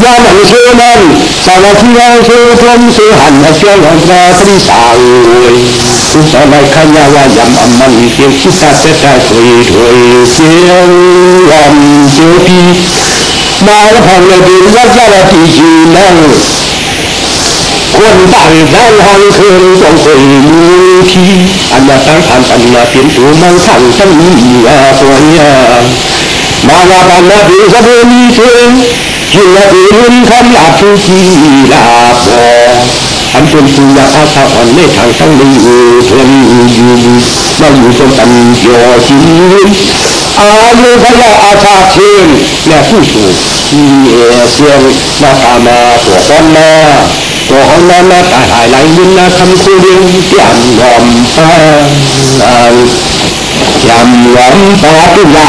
nhà mình chưa nên sao mà khi nhau chưa không chưa hẳn là chưa hẳn là không sao cũng sao lại khai nhà là dầm ẩm mặn kiểu khi ta sẽ ra tuổi tuổi chiều làm chiều đi mà nó phòng là điều rất là thì gì năng quân tại gian hàng thương trong quỷ lưu thi. Anh là sáng thành anh là tiến thủ mang thẳng trong nhà tôi tuổi à. มาลาบันนาเบสเบลีเชจุลดีลุนคันอาภูจีลาปอทำนเป็นสุญญาภาษาอ่อนเล่ทางทั้งนี้เอเทยูมาอยู่ตรงตันยอชินอายุพระอาชาเชิญและผู้สูงมีเอเสียงมาตามาตัวคนมาตัวคองนั้นนตาหายไหลยินนะคำคูเรียงยำยอมปาอัยำยอมปาตุลา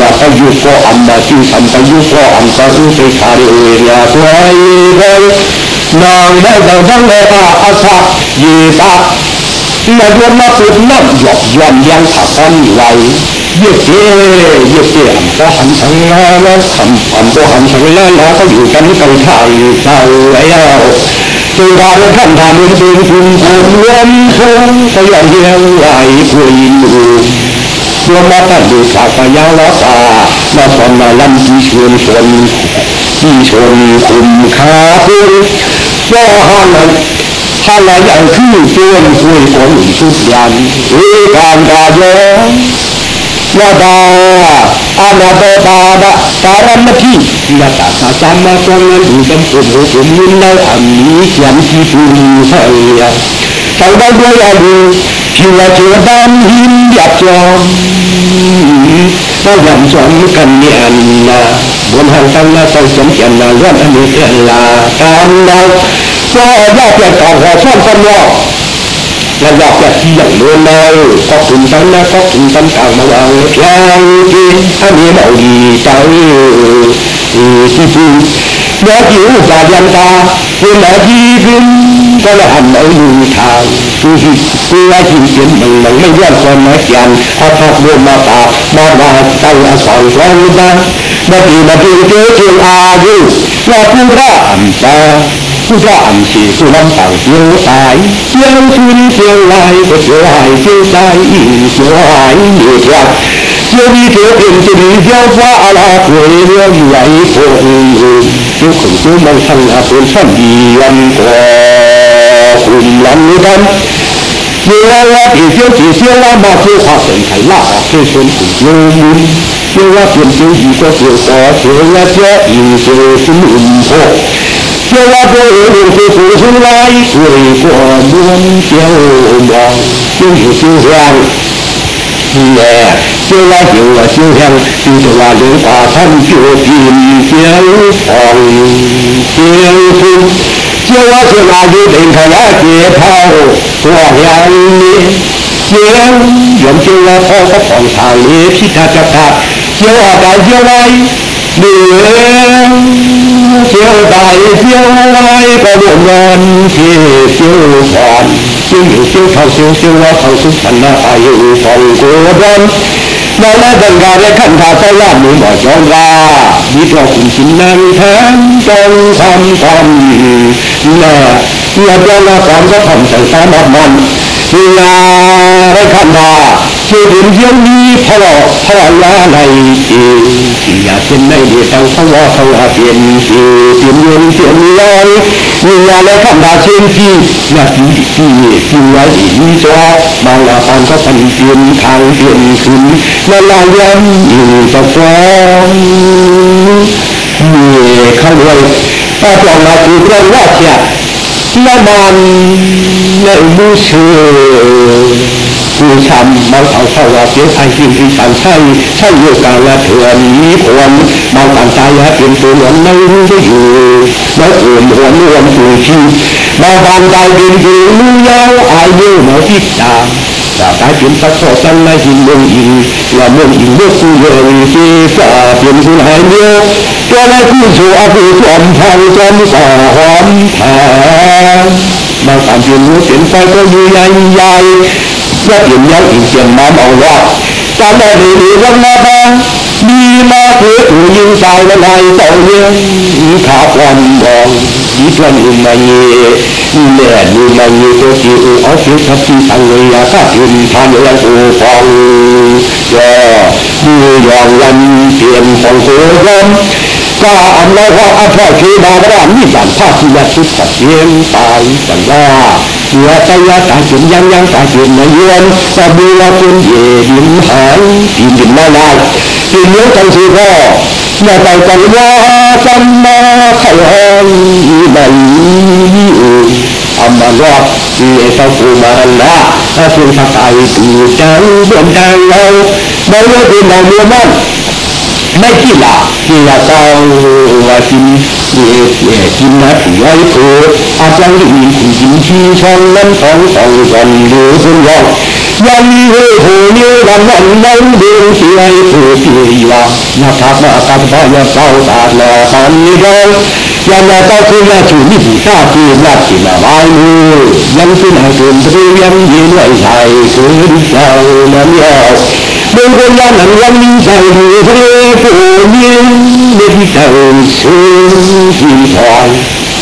लसयुको अम्बसी संपयुको अंतु से सारे एरिया तो nàng đã đầu răng lệ à à sa ye ta là đua ma phụt nam dọc dọn yang thả con lại ye tê ye tê hẳn có hẳn thằng la la hẳn hẳn có hẳn thằng la la có dù cánh cầu thảo ye sao ấy đâu từ đó nó thân thà luôn bên chung cùng luôn chung có dọn yang lại quỳ người ตัวมาตัดดูขากยาลอตามาสอนมาลำที่ชวนชนที่ชนคุมขาคุณก็ห้านันถ้าเราอย่างที่ชวนคุยคนทุกอย่างเอการกาโยนาดาอาณาเบตาดาตารมทีนาตาตาจามาตรงนั้นดูกันผมผมยินได้อันนี้ยันที่ผู้เสียสังได้ด้วยอดีายุ chùa chùa đam hiên đẹp cho nó dặm chọn cần niệm là buồn hàng tăng là sau sống chuyện là loạn anh được là tam đau cho ra tiền còn họ son con nhỏ là dọc là chi dẫn luôn đâu có cùng tâm là có cùng tâm càng mà vào lang kia anh nhớ mẫu gì cháu chi phu nó chịu và dân ta เพื่วลาดีขึ้นก็ละหันเอาอยู่ทางคือหิคือว่าหินเขียนมันมังไม่ย่อความหมายกันพอทักรวมมาปากมาว่าตั้อาศัยแล้วบ้างนาทีนาทีเจอเทีงอายุว่าผู้ร่าอันตาผู้ร่าอันสีผู้นำต่างเสียงตาเสียงคืนเสียงลายก็เสียลายเสียงตาอีเสียงลายเดือดร้อนเสียงดีเสียงเอ็นเสียงเสียงฟ้าอลาเสียงเสียงไหลโผล่ chú khủng chú mong sanh hạ bốn sanh đi lâm của khủng lắm nữ thân như là là chỉ siêu chỉ siêu là mà siêu hòa tỉnh thấy là khi xuân khủng chú muốn như là tiền chú ý có siêu có siêu là chưa ý siêu xin ủng hộ như là vô yếu yếu siêu phụ sinh lai cười của muôn tiêu mong nhưng siêu hoàng 起来，就来给我修香，就是那人把他们就比肩扛，肩负。就我是那就领他来解抛，我两年，肩用就我抛个放长也皮他脚踏，就我带就来，你。 เที่ยวไปเที่ยวไว้ก็รวมเงินที่เที่ยวผ่อนเที่ยวอยู่เที่ยวเขาเที่ยวเที่ยวว่าเขาสุขสันต์อายุของกูดนในแม่ดังการและขันธาสลามือบ่อจองรามีตัวคุณชินนังแทนจงทำความแน่เมื่อเจ้าละสอนก็ทำใส่สามอดมันเวลาได้ขันธา 세계령이 파와 파라나이지 야신 나이디 당파와 성화변지 변연변란 미야레 간다신지 야시지 시와이조 망라산과 반변 강변근 나라연 유자성 예칼월 아병나 구구란 와시야 나만 내 무슨 不是。ผู้ชำบางเขาเข้าว่าเสียไทยสิ่งที่ต่างใช่ใช่โยกาและเถื่อนมีควรบางต่างใจและเป็นตัวหลงไม่รู้จะอยู่แล้วอื่นหัวรวมตัวชีบางบางใจเป็นอยู่ยาวอายุหมอพิจารจะกลายเป็นสักข้อตั้งในหินเมืองอินและเมืองอินเมื่อคู่เยงที่จะเป็นคุณหายเยอะตัวในคู่ชัวผู้จอมพังจอมสาหอมแทนบางการเปลี่ยนรู้เปลี่ยนไปก็อยู่ใหญ่ใหญ่ 一年有一件满毛话，站在里里问那帮，你妈这不应在了来造业，你看光芒，你转你们也，你来你们也都是而且他地上为呀，他平他有人不放呀，你让人变成活人。ก็อันแล้วว่าอันพ่อชีมาว่ามีสันท่าที่ยาทุกข์เสียงตายสันว่า เสือใจยาตายจุนยังยังตายจุนในยวนสะบูละคุณเย่ดินหายดินดินไม่ได้ดินเลี้ยงทั้งสี่ก็อย่าไปกันว่าสัมมาไข่หองไม่อามาว่าที่ไอ้เจ้าปูมาละถ้าคุณสักไอ้ตูจังเดินทางเราไม่ว่าเป็นเราเมื่อนั้น ไม่ที่ละที่ละเจ้าว่ากินเย่เย่กินนะถือไว้เถิดอาจารย์มีคุณกินที่ช่องนั้นของสองกันหรือคุณยองยังมีเหตุเนื้อวันนั้นนั้นเดินเสียเถิดเสียว่านาทักมาตัดพ่อยาเศร้าตาดละตอนนี้เรายังมาเจ้าคือมาถูนี่ผู้ชาคือมาที่มาไว้มือยังคือหน้าเกินเตรียมยืนไว้ใส่คือเจ้านั้นยาว 天官呀，能让你受苦的火焰，你的手是心酸。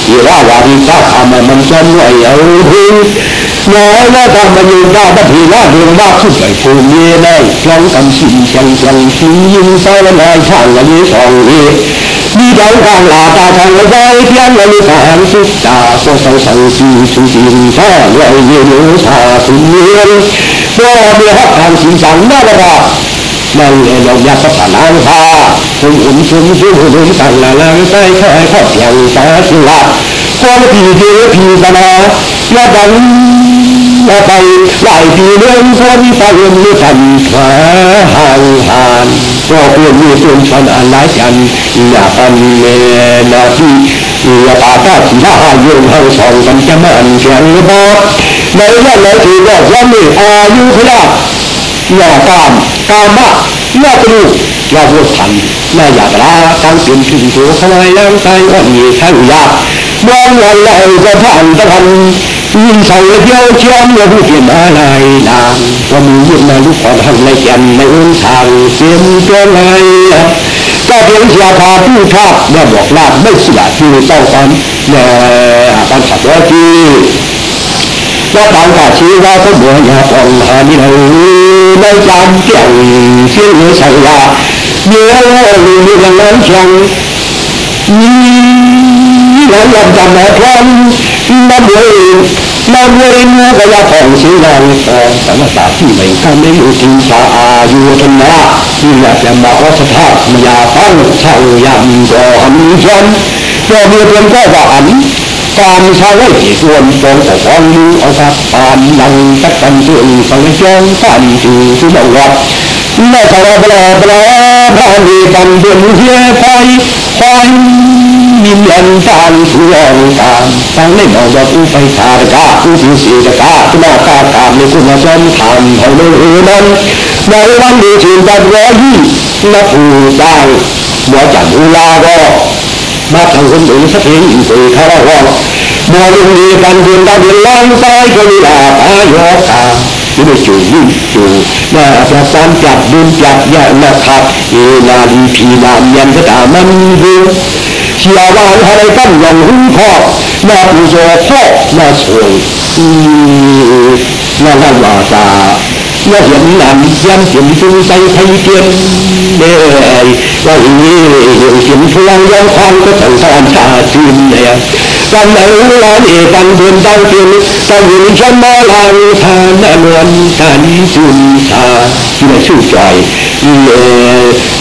你那王大他们们真没有听，我那他们有那的皮那 đường 那是在苦灭那双感心相相心应塞了那唱了你唱你。你早上那大堂我在天了你看是大说上上西是金山，我也有啥心愿。Xa sinh nhiên ก็มีฮักทางสินสังนั่นแหละครันั่นเองเราอยากพัฒนาพาชุมอุ่นชุมชุมหุ่นต่างละลังใจแค่ขอบอย่างตาชิละความผีเจอผีสนาและดังและไปหลายปีเรื่องคนไปเรื่องนี้กันขาห่างห่างก็เพื่อนมีส่วนชนอะไรกันอย่ากกันเมนาที่อย่าปาตาสีหน้าโยงห้องสองกันจะมันเสียงบอก ในวันไหนถือว่าวันนี้อายุพระอย่ากามกามะอย่าตรูอย่าพูดทันอย่าอยากลาตั้งเป็นถึงตัวขณะยังใจอ่อนมีทั้งยากวันวันไหนจะผ่านตะวันยิ่งใส่เดียวเชื่อมและผู้เขียนอะไรนางว่ามียิ่งมาลูกขอทำในแก่นในอุ้งทางเสียมตัวไหนก็เพียงเสียพาผู้ชาติและบอกลาไม่สียที่ต้องการแน่การขับรถที่ ว่าบางกาชีว่าก็บัวยาปองหานี่เราในจามเกี่ยวเชื่อใส่ยาเยอะเลยมีอย่างนั้นจังนี่หลังหลังจำแม่พร้อมมาบวยมา กาของสีแดงฟองสารสาที่ไม่ข้าไม่อยู่จริงชาอายุธนาที่อยากจะมาขอสภาพมายาฟังเช่ายำก่อนฉันก็มีเพียงแค่ว่าอันการใช้ไว้ที่ส่วนตรงแต่ฟองลือเอาครับปานนังตักกันตัวสังจงสันถือสุนวัดแม่ตาบลาบลาพระนีกันเดือนเฮียไฟควายมิลันตานสุยองตามตั้งในหมอกอุไปสารกาผู้ที่สีกาคุณากากาในคุณจอมทำเขาเลยนั้นในวันนี้ถึงจะร้อยยี่นับผู้สร้างบัวจันอุลาก็ มาทางคนอื่นสักทีอีกสี่ข้าวว่าบัวลุงดีกันเดือนดาวเดือนล้านซ้ายก็มีลาตายอตาที่ได้จูยิ่งจูน่าจะสามจับดุนจับยานะครับเอนาดีพีนามยันก็ตามันดูเชียร์ว่าอะไรกันอย่างหุ้นพ่อน่าผู้โจพ่อน่าสวย 要我们南疆行书在开天，哎，要因นใจ书让要เทีย大军的呀。วันไหนวันเอวันเดือนดางเดือนต้อนอยู่ชั้นมาลาวทานน่นวลทันจุนตาที่ไม่ชื่อใจเอ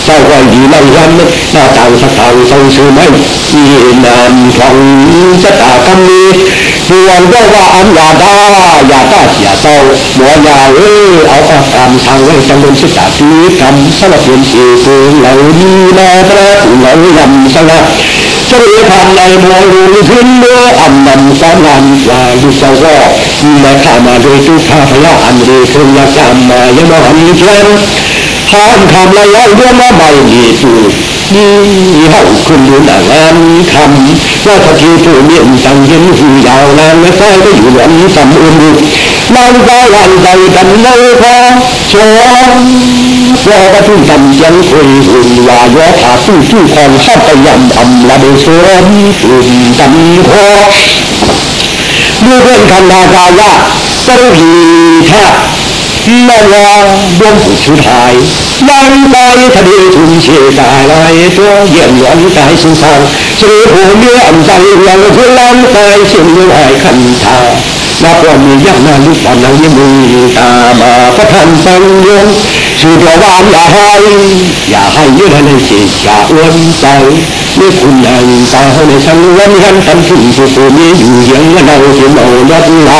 เจ้าก็อยู่ในวันหน้าต่างสตางค์ทงชื่อไม่มีนามของสตากรรมนี้ ส่วนก็ว่าอันยาดาอยาตาเสียเศร้าหมอยาเอ้เอาออกกรรมทางไว้จำนวนสิตาทีกรรมสลับเปลี่ยนเสียงเหล่านี้นาพระเหล่ายำสงัดจะเรียกทำในมวยรูขึ้นเมื่ออันนำสางานวาดุสาวก็และข้ามาโดยทุกข้าพยาอันเรียกยากรรมมายังมหันเช่นทานคำละยะเรื่องมาใหม่ดีสูนี่เฮาคุณดูหนังานคำว่าถ้าที่ผู้เมียนจังเห็นหูยาวนานและใก็อยู่หลังสำอุ่นนางฟ้าวันใจกันเลยพอชมพอก็ทุ่งทำยังคุยหุ่นวายอขาสู้สู้คอนเข้าไปยำอำละเดชมอุ่นจำคอดูเพื่อนคันดากายะก็รู้ดีแท้ นวางดวงสุดท้ายลอยลอยทะเลทุ่งเชตายลายตัวเยี่ยมหลอนใจสุนทรชื่อผู้เมียอันใจยังผู้ล้ำตายเสียงหายคันทานับว่ามียักษ์นาลุปันนางยมือตามาพระทันสังยงชื่อตัววานอย่าให้อย่าให้ยืดให้เสียอย่าอ้วนใจเมื่อคุณยางตาให้ในชั้นวันยันตันขึ้นผู้ผู้มีอยู่ยังเราเสียงเอายักษ์เรา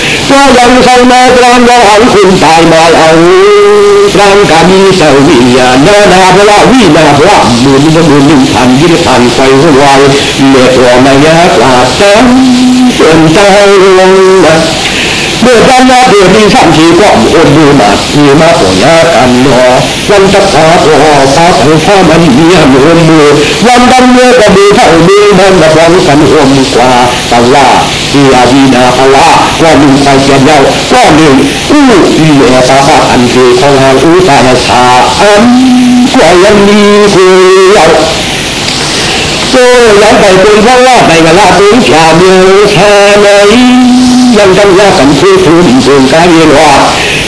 ากลาดแสงเกินใจลงนะเมื่อด้านน้าเดือนนี้สามทีก็อดดูมาทีมาปอยากันนอวันตะขาพอฟ้าของฟ้ามันเมีหันรวมมือวันดันเมื่อก็มีเท่ามีมันกระวังกันรวมกว่าต่ว่า ที่อาวีนาภาวะว่ามึงไปเจียนเย้าว่าหนึ่งอู้อีเอตาฟ้าอันคือของหางอู้ตาลชาอันก็ยังมีคุยเย้าโซ่ยังไปเป็นเพราะว่าในเวลาเป็นชาเมืองแค่ไหนยังต้องว่าสัมผัสถึงส่วนการเรียนว่า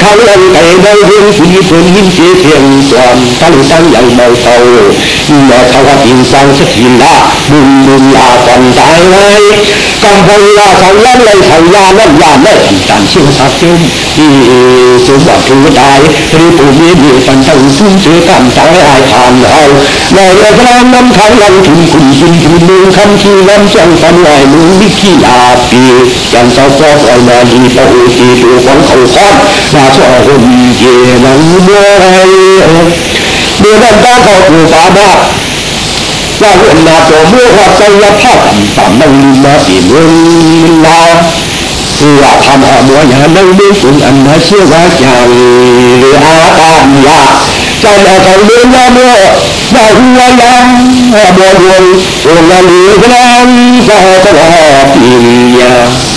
thẳng lần cày nơi hương khí phương hiên chế thiền toàn Tăng tăng dạy màu sầu Mà thao hoa tiền sang sắc hiền lạ Bùn bùn là còn ตายไว้กำพยาสังยันเลยสังยานั่นยาไม่ตันเชื่อสักเช่นที่สมบัติถูตายหรือผู้มีดีสันตั้งทุ่มเชื่อกันตายอายผ่านเอาในเรื่องรานำทางลังถึงคุณชินถึงมือคำที่น้ำจังฟันไหวมือวิธีอาปีจันเจ้าก็ปล่อยมาดีพระอุตีตัวของเขาคอนมาชอบคนเยนังเมื่อไรเมื่อนั้นตาเขาถูกฟ้าบ้าว่าเรื่องนา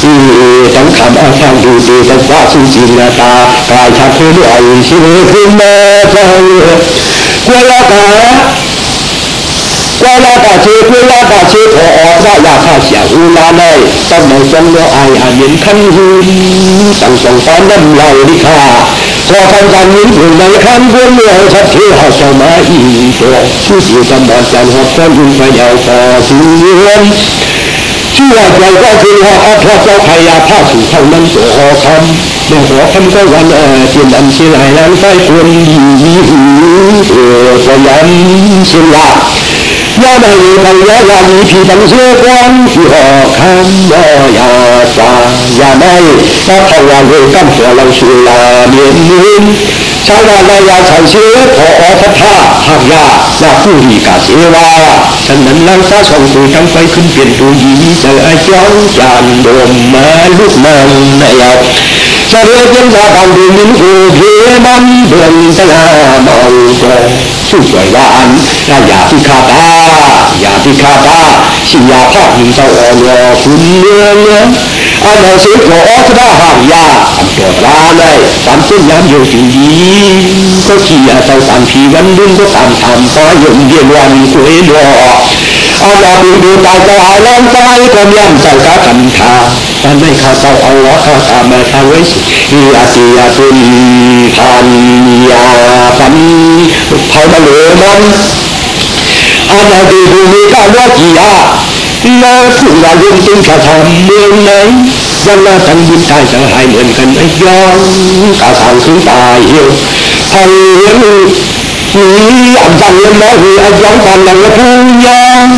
มื่ออย่าหัวยางบ่ดวงดวงละลือน้ำจะตลอดปียาให้พ่อห้องเขานั้นตัวยังตามทรงมันยาสุนเมืองว่าอันดีสถิลาลูกควายสุจิตลานตาบ่อยาเมืองเราต้องส่งส่งลำยาเอาขึ้นมาก็สู่ตานไว้ทั้งหลายไม่หูดอกพอทั้งทำงานไปเหลือเมืองเพื่อนเพื่อนเยอะกว่าตามบ้านเราหาผู้จ่อยว่าอันข้าต้องตั้งอีตั้ง 既然广告可以话，阿婆招牌呀，怕是他们做好看，那我看到完呃，简单起来，让在管理呃，我们是啦。要来朋友呀，你皮当些光是好看的呀，啥呀妹，那朋友会干活老师啦，年年。 ชาวนานายาสังเชื้อขออพระธาตุางยาหน้ผู้ดีกาเสวาฉันนั้นล้าซาสองตัวทั้งไปขึ้นเปลี่ยนตัวยีเจอไอ้จ้องจานโดมมาลุกมังนายาสเรียนจากการดูมินอูเพียมันเบื่อสนามองเจอสู้สวยวานนายาที่คาตายาที่คาตาชิยาภาคหิงเจ้าอ่อนคุณเนื้อเนื้อ อันเราสิขอออกได้ห้ยาอันตัวว่าเลยามต้นยามอยู่ถึงดีก็ขี่อาเตาตามผีวันรุ่งก็ตามทำก็ยมเย็นวันคุยหลอกอานเราดูดูตาจะหายแรงใจก็ย่ำใจกากันทาแต่ไม่ข้าเศร้าเอาล้อข้าตามมาทาไว้มีอาเซีาตุนทันยาพันเผาทะเลมันอันเราดูดูมีกาว่ากี่ยา แล้วผู้ว่ายุ่งตึงจะทำเมืองไหนยังน่าตั้งยิ้มตายจะหายเหมือนกันไอ้ย้อนกาสางขึ้นตายเหี่ยวไอ้เลี้ยงนี่อันจังเลยนะคืออันยังฟันหลังผู้ยัง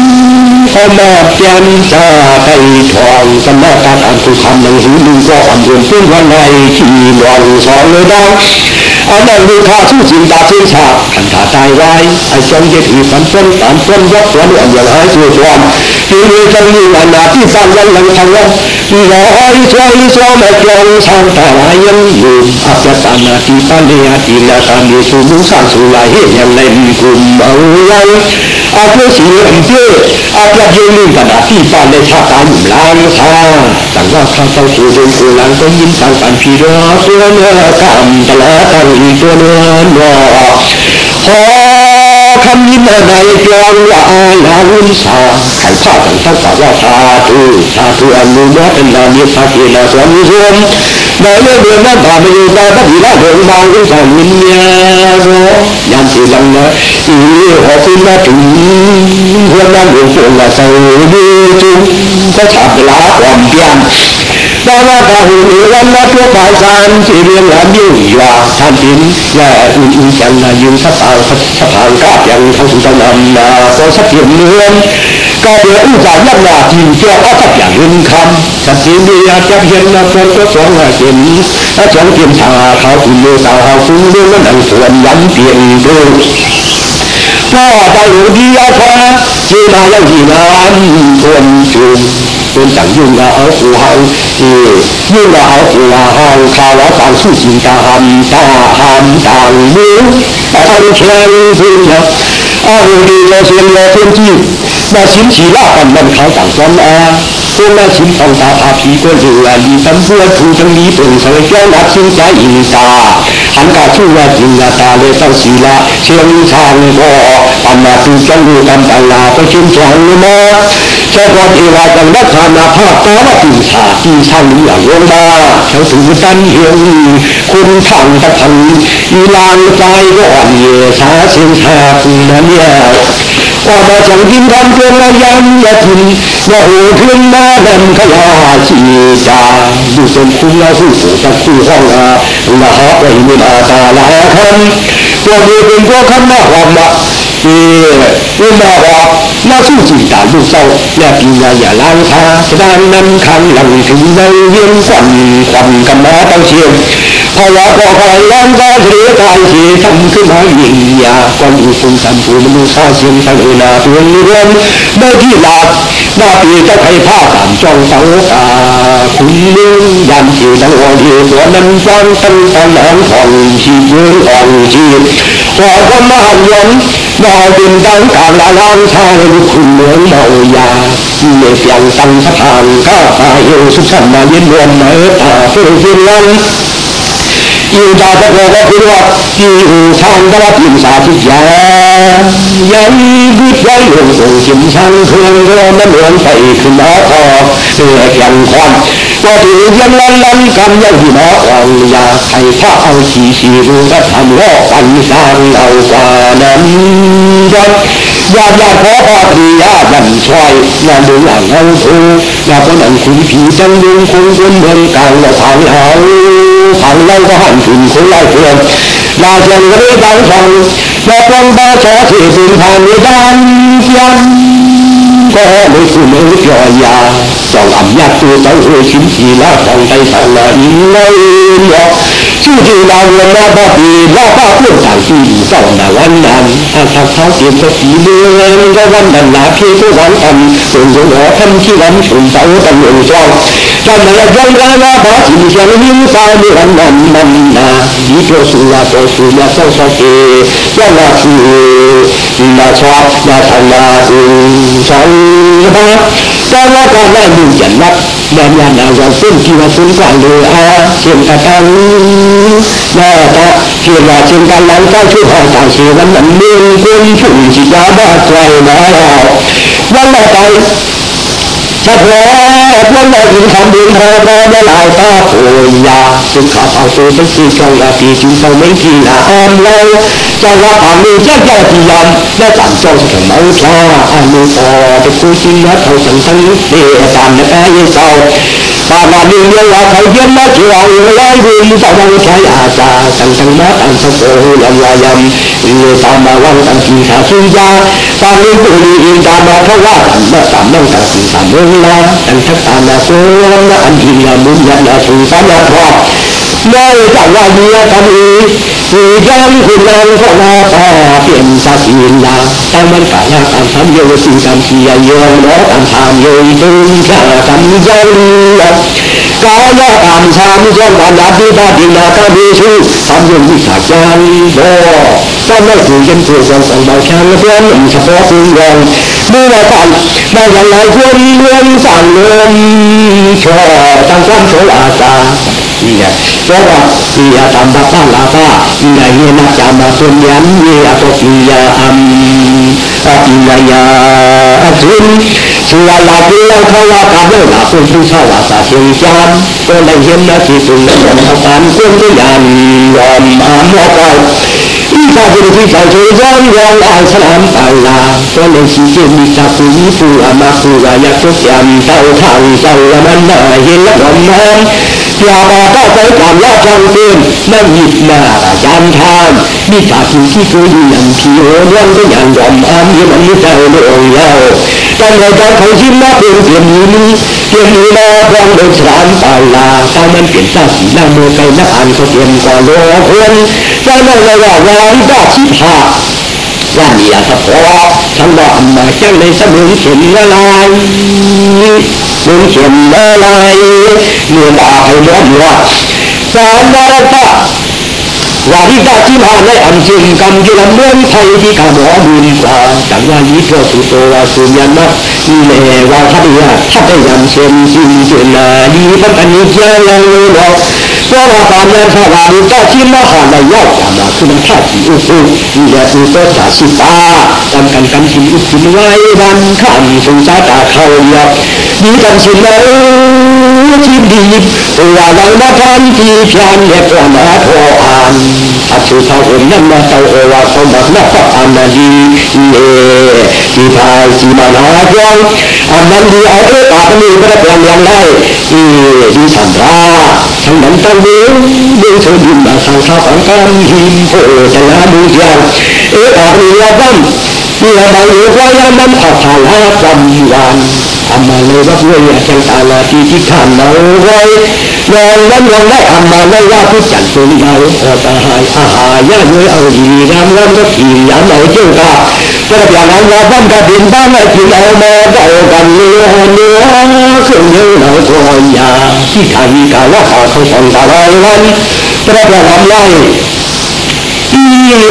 พอมาเปลี่ยนจะไปทองกันแม่การอ่านคือคำหนังสือดูก็อ่อนโยนซึ่งวันในที่หลวงสอนเลยดังอันนั้นคือข้าชื่อจริงตาเชื่อชาขันถาตายไว้ไอ้จงเย็ดหีฝันต้นฝันต้นยกตัวอันอย่างหายตัวจอม ที่มีจังมีวันนาที่ฟังยังหลังทางวันร้อยช่วยช่วยมาจงสร้างตาลายังอยู่อาจตานาที่ปัญญาที่นาคามีสุมุสานสุไลยเห็นยังในกลุ่มเอาไว้อาจจะสีเหลืองเจ้อาจจะยืนกันที่ฟันในชาตาหนุ่มล้างชาแต่างว่าข้าเจ้าสู่ดวงกุลังก็ยิ้มต่างกันพี่รอตัวเนื้อกำตลอดกันตัวเนื้อหนอขอ คำยิ้มในจองว่าลาวุนสาไข่ผ้ากันทั้งสาวว่าสาธุสาธุอนุโมทนามิสาเกนาสวมิชมได้เรื่องเดือนนั้นผ่านไปอยู่ต่พระบิดาเดินบางก็สั่งมินยาโรยันสีลังนะอีหอขึ้นมาถึงเพื่อนนั่งอยู่ส่วนละเสาดีจุงก็ฉับลาความเพียร แต่ว่าถ้าหูวันละทั่วไปสารที่เรียนหลานยิ่งว่าท่านพินและอุ่นอุ่นจังนะยืนสักทางสักทางกาบยังทั้งสุนทรนำนาโซสักเทียมเมือก็เดี๋ยวอุจจาระยาทีเจ้าก็สักอย่างเงินคำสักทีมีอาจะเห็นนะคนก็สองหาเห็นถ้าสองเทียมชาเขาอุ่นโลสาวเขาฟุ้งเรื่องนั้นส่วนยันเตียงดูก็ได้รู้ดีอาคาจีนายังจีนานคนจูเป็นต่างยุ่งเอาหัว ต่างสู้จริงตาหันตาหันต่างมือแต่ทำแค่นี้นะอาหูดีเราเสียงเราเพื่นที่มาชิมากันมันเขาต่างกันอาพวกนั้นชิมทองตาพาผีก็อยู่อะดีตำรวจถูกทั้งนี้เป็นสังเจ้านักชิมใจอินตา หันกาชื่อว่าจริงตาเลยต้องศีละเชียงชางก็ปัญญาคือจังดูตำตาลาก็ชิมชองเลยนะเจ้าก็เทวาจังรักษานาภาพตาว่าปีชาปีชางอย่างลงมาเขาถือตันเฮียงคุณทางตะทังอีลานใจก็อ่อนเยสาเสียงชาปีนั้นเนี่ย ตาจังยินดันเจรยังยะทินยะหูขึ้นมาดันขยาชีจาดูสมคุ้มละสู้สักสู้ห้องอาละฮะไรมินอาตาละฮะคันตัวเดียเป็นตัวคำนาความลเออเมื่อมาว่าน่าสู้จีตาดูเศร้าและปีนาอย่าล้างทาสดานนั้นคันหลังถึงในเยี่ยมควันควันกำมาตั้งเชียง ขยะกายเสียทำขึ้นมายิ่งยาความอุปสัมผูมนุษย์ข้าเสียงทางเวลาเพื่อนเรื่องเมื่อที่หลับหน้าปีก็ให้ผ้าสามจองเสาตาคุณเลื่องยามจิวดังอ่อนเดียวตัวนั้นฟังตั้งแต่หลังของชีเยื่ออ่อนชีว่าก็มาหันยนมาวดินดังกลางละล้างชายลูกคุณเหมือนเมายาเมื่อเสียงตั้งสะพานข้าตาเอวสุขสันต์มาเย็นรวมเมื่อตาเพื่อเย็นลัน อยู่จากะโอก็คือว่าที่อู่ทางก็ว่าพิมสาธิยายังบุตรยัยหลวงองค์จิมชังเครื่องร้อนน้ำเหลืองไปขึ้นมาคอเสือแข็งควันก็ถือยังลันลันกันยังหิมะอ่อนยาใครพระเอาชีชีรู้ก็ทำล้อฟันสร้างเอากว่านั้นยันญาติญาติขอพอปริยายันช่วยงานดูหลังเอาทูงานคนนั้นคุณผีจังยุงคงคนเมืองกลางเราทางเอาทางเรา ก็หันถึงคนไล่เพื่อนลาเชียงก็ได้ดังฟังและปองบาชอที่สินทางในด้านยันก็ไม่คุณไม่จอยาจองอำนาจตัวเจ้าเอ๋ยชิ้นทีละของใจสั่งล Samarajangana basi mishani sani ramana Yito suya so suya so so ke Yana su Na cha na cha na su Sangha Sama kala ni janak Dan yana yang sun kiwa sun kwa le a Sin katang Na ta kiwa sin kalang ka chu ha ta si wan nam min kun chun si ya ba kwa na Yana ta Sa องก็วันนั้นหนาเพียงก็วันอันส่วนหัวท่านที่วันฉุนเจ้าตันหลวงจองท่านละยังราว่าบ้าที่เสียงยิ้มต่อวันนั้นมันนาดีโปรสุลาโรสุลาเจ้าสเกยังว่าคือมาชอบมาทำมาอืมสองบ้าต่ว่าการได้ดูจันนักแดนยานาที่ว่าสุนกว่าเลาเช่นกรงแม่ตาเกี่ยวกับเช่นการล้างเจ้าช่วยหอต่างเสียวันนั้นเมืองจิยาบ้าไกลมาวันละไปถ้าพอวันละถึงทำบุญพอพอได้หลายาจึงขับเอาตัวไปสู่จงอาปีจึงเขาไม่ทีละออมเราจะว่าผ่ามือเจ้าเจ้าที่ยำและจันเจ้าสมัยชาอันมือต่อจะคุยจริงนะเขาสังทั้งเดียตามในแพ้ยังเศร้า ปานาดินเดียวว่าเขาเยี่ยมมาที่เราร้อยวินสาวังใช้อาสาตั้งทั้งมาตั้งสะโพลำลายำเรือตามมาวังตั้งกีขาสุยาตามนี้ปุรีอินตามมาเพราะว่าตั้งมาตามนั่งตั้งสีตามเมืองลาตั้งทักตามมาโซนอันทีละมุนยันละสุสามลาพอได้จากว่าเมียทำอีสียังคุณนางพนาตาเดียนสักินลาตั้งมันอี ตามทำโยดึงชาตามยันลากายตามชามจงวันลาบิบาดินาตาบิชูทำโยมิสักยันโบก็ไม่ถือเป็นตัวของของเบาช้างเพื่อนเฉพาะคุณ ยองเมื่อวันได้ยังไงควรเลื่อนสั่งเลื่อนชอตั้งความโสอาตานี่แหละเพราะว่าปียธรรมบัพพลาภาปียเยนะจามาสุญญันเยอตปียอัมปียยาสุนสุวาลาปีเราเขาว่าการเลิกหลับเป็นผู้เช่าว่าสาเชียงจามก็ได้เห็นนะที่สุนทรเอาการเพื่อนด้วยยันยอมอามว่าไปอีกาบุรุษที่ใส่ชุดย้อนยองอาสลามตาลาก็เลยชี้เจมีตาปูปูอามาปูวายาทุกยามเต้าทางเจ้าละมันน่าเห็นละมันมันอ ย่ามาก็ใจความละจังเตือนนั่งหยิบมาจานทานมีตาผู้ที่เคยอยู่อย่างที่โอ้เรื่องก็อย่างยอมอามยังมันไม่ใจโลงยาวตั้งใจใจของชิ้นมาเป็นเปลี่ยนนี้เพียนนี้มาพร้อมโดยสามตายลาตามันเปลี่ยนตาสีหน้ามือไกลนักอ่านเขาเปลี่ยนก่อนโลคนใจนั่งเลยว่าวางก็ชิบหาว่านี่อะพอทั้งบอกมาเจังเลยสมุนเข็มละลาย ချင်းချင်းလာလာရေလာဟောလောလောသာနာရတဝါရိတကြီးမှာနဲ့အမြင်ကံကြလမောဝိဖိုင်ဒီကမောဘူရိသာတန်ရာကြီးတော့သူတော်ဝါသူမြတ်နာဒီလေဝါဖတ်ရဖတ်ရံရှင်ရှင်ရှင်လာဒီပတ်အနိစ္စလောလော สุโตวาสุญญนะนี่แหละว่าทัดยาทัดได้ยำเชนจินเจนาดีพัฒนิเจริญโลเพราะว่าการนั้นถ้าว่านี้เจ้าที่มาหาในยอดจามาคือมันแค่ที่อุปุนี่แหละอุปสาสิตาจำกันกันที่อุปินไว้ดันขันสงสาตาเขาเยอะนี่กันสิเลยที่ดีตัวเรามาทำที่เพียงเล็กว่ามาพออ่านอาชีพเขาเห็นนั่นมาเตาเอวาสมบัตินักฟังอันนั้นดีเอที่พา ยอมรับรองได้อามาได้ว่าผู้จัดตัวนี้เอาอาหายอาหารยากเลยเอาดีน้ำน้ำก็ผีน้ำเอาเจ้าตาก็อย่างนั้นเาบ้านกระดินบ้านไอ้ผีเอามาได้กันเนื้อเนือเครื่องเนื้อเราตัวยาที่ทายกาละขาเขาสังกาละวันก็อย่างนั้นไล่ที่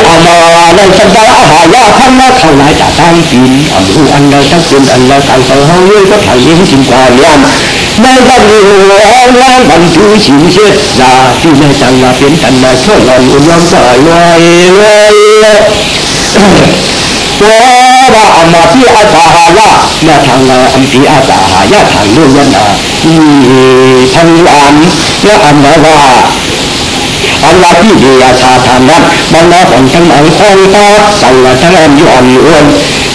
อามาในสัตว์ละอาหารยาพันละข้างในจากทางผีอันหูอันใดทั้งคนอันใดทางเขาเฮ้ยก็ทายนี้ที่สินกว่าเนี่ หลอนอุ่นยอมสายลอยลอยตัวว่าอามาที่อาสาหาละมาทางอันที่อาสาหายาทางเรื่องนั้นอะทางอันและอันว่าอันว่าที่ดีอาชาทานนั้นบรรดาของทั้งหลายคอยตาสั่งละทั้งอันย่อนอ้วน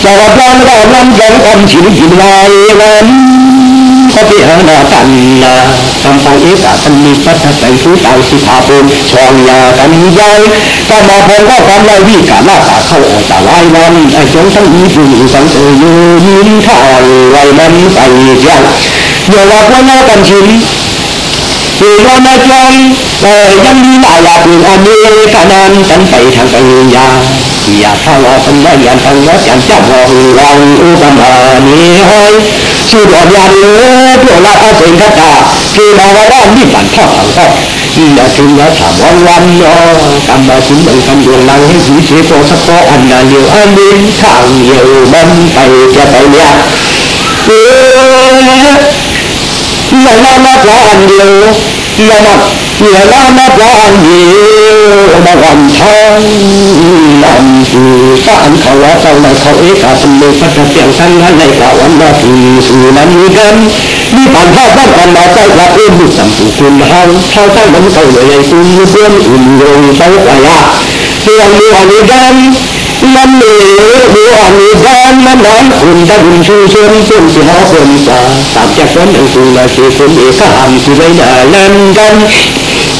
จะรับรองว่าน้ำยังอมชินกินลาย พระพิหารตันนาทำของเอสาตันมีพัสสัยทุตาสิทาปุชองยาตันยายก็มาพงก็ความไล่วิกาลาตาเข้าออกตาไล่วันไอ้จงทั้งอีปุ่นสังเอโยยินทางไล่มันไปยังอย่าว่าพวกเรากันชินคือนอนจอมเอ่ยยังมีหลายหลันอยู่อันนี้ขนานฉันไปทางปันยาอย่าทะเลาะกันได้ยันทางวัดยันเจ้าของเราอุปมาเนี้ย ชื่อดอกยาเลือเพื่อว่าเอาเป็นคาตาคือมาว่าได้มีฝันพ่อฝันพ่ออยาถึงยาสามวันวันยอกำมาถึงบังคำดวงลังให้สีเสียโตสักพออันนาเลียวอันนี้ทางเดียวมันไปจะไปเนี่ยเอออย่ามามาขออันเดียวอย่ามา เอกหามคือไม่ได้เล่นกันตัวร่างกันกับปาหาทองรองคือเราจงอีกคำนั้นอันวางได้ขาปาสนันถ้าเราทั้งสองเดินทางมาเดินก็ทั้งเย็นเดือดเหลียวเจอตะลังกันอันไว้จากคุณขันเต่าละจะไหนไหนยังมีว่าในในมีพวกที่ว่าเขาก็เอาจริงวันใจเป็นใจกันเนี่ยประเดียงที่ในจังหวะอาจารย์อันยัน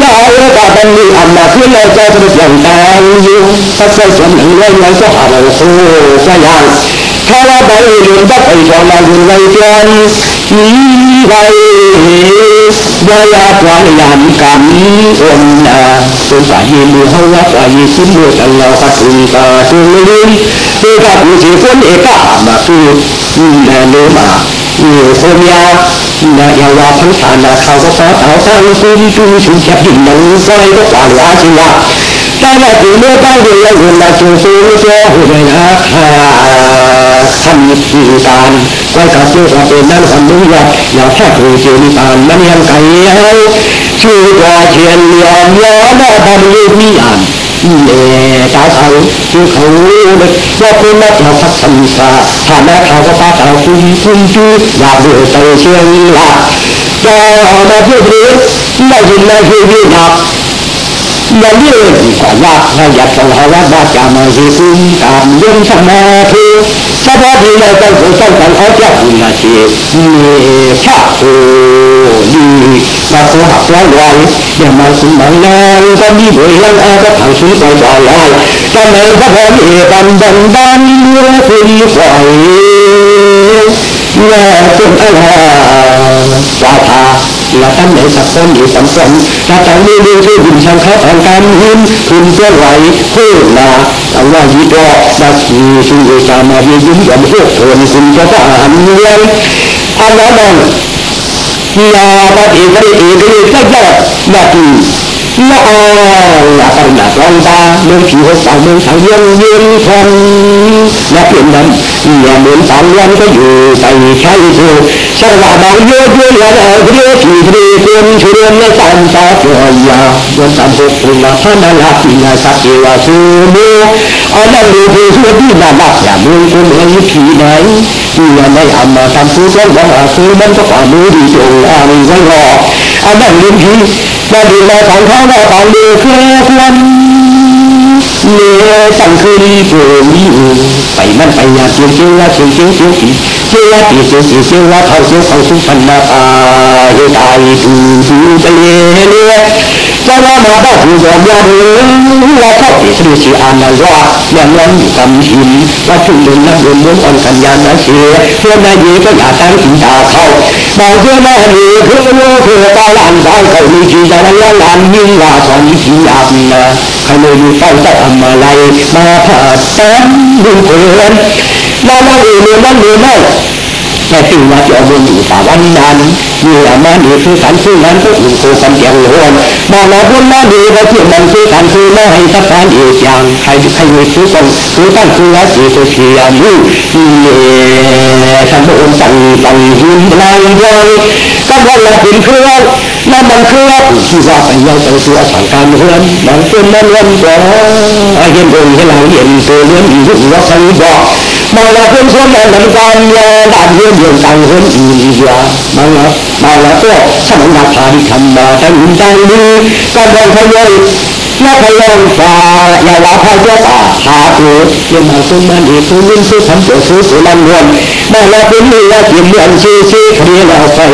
ยานาอยาวาพันธานาเขาก็ขอเต่าตั้งคุณจูชุนแคบดิ่งนังไฟก็กว่าหลาชิลาแต่ละถึงเมื่อตั้งเดือนละเดือนละจูซูโซ่ หุ่นนะทำมีการไว้กับเพื่อเป็นนั่นคนนี้ว่าอย่าแค่คุยเจนิตานมันยังไกลเอาชื่อว่าเชียนยอมยอมได้ทำยูพี่อ่านเอ๋ตาเขาคือเขาเลยว่าคุณนักเราพัฒนาฐานะเขาก็พาเขาคุณคุณจูอยากดูเตเชียงละก็มาพูดเรื่องได้ยินได้ยินได้ยินอย่าเลื่อนกว่าว่าเราอยากต้องหาว่าว่าจะมาเหตุตามเรื่องสมาธิเฉพาะที่เราต้องสร้างการเอาจากคุณนาทีมีชาโอ้ ดีมาตัวหักร้อยวันอย่ามาสุมาแล้วก็มีบริยังอาก็ทางซื้อไปบ่อยแล้วก็ในพระพรเอกันดันดันเมื่อคุณฝ่ายแย่จนอะไรวาทาและตั้งในสักคนอยู่สำคัญถ้าตั้งนี้ดูที่หุ่นช่างเขาทางการหุ่นหุ่นเพื่อนไหวผู้นาแต่ว่ายีดอกมาขี่ซึ่งเอกามาเยิ้มแบบพวกคนคุณก็ต้องหันเลี้ยงอันนั้น kiamat ibri ibri sajarat batu nó là phần đã long ba nên chỉ hốt tạo nên tạo nhân duyên thân nó kiểm nhà muốn tạo nhân có dù tại sai dù sẽ là bảo vô duyên là ở dưới chỉ dưới tiên chỉ đến nó tạm ta trời nhà muốn tạm hốt cùng là thân là lạc thì là sạc thì là sư mô ở đây thì sư đi là lạc giả muốn cũng là như kỳ đấy ที่ยังได้ทำมาทำซื้อต้นมาหาซื้อมันก็ฝ่ามือดีจงอามีงว้รออาแบ่งดินทีมาดีมาของเขามาของดีเพื่อนเมื่อสังคืนเพื่อนมีไปมันไปยาเสียงเสียงยาเสียงเสียงเสียงสีเสียงยาตีเสียงสีเสียงยาเท่าเสียงเขาสุพรรณาตายตายดูดูทะเลเรือะไรมาผ่าตันดูเพลินมานั่งเรียนนั่งเรียนนั่งแต่ตื่นมาจะบนอยู่สาวันนั้นมีอามาดีคือสันคือนั้นก็อยู่โคกันเดียวโลนมาแล้วบุญมาดีก็เที่ยวมันคือสัน คือไม่ให้สักการอีกอย่างใครใครมีคือคนคือตั้งคือละสีตัวเชียร์มือเย่สันโดนสั่งสั่งหินลายยังก็วันละเป็นเครื่องนั่นมันเครื่องที่ว่าไปยังตัวตัวสังการเรือนมันเป็นมันเรือนก็เห็นองค์ให้เราเห็นตัวเรือนอยู่ว่าใครบอก มาละเพื่อนเพื่อนแม่หนังตาเนี่ยดันเพื่อนเดียวดังเพื่อนอีกเยอะมาละมาละก็ฉันนับพันคำมาแต่หนังตาดีก็ยังพยายามแล้วพยายามฝ่าอย่าว่าพยายามอาหาตัวเรื่องมาซึ่งมันเองซึ่งทำตัวซื้อสุนันท์มาละเพื่อนเพื่อนเพื่อนซื้อซื้อเพื่อนใส่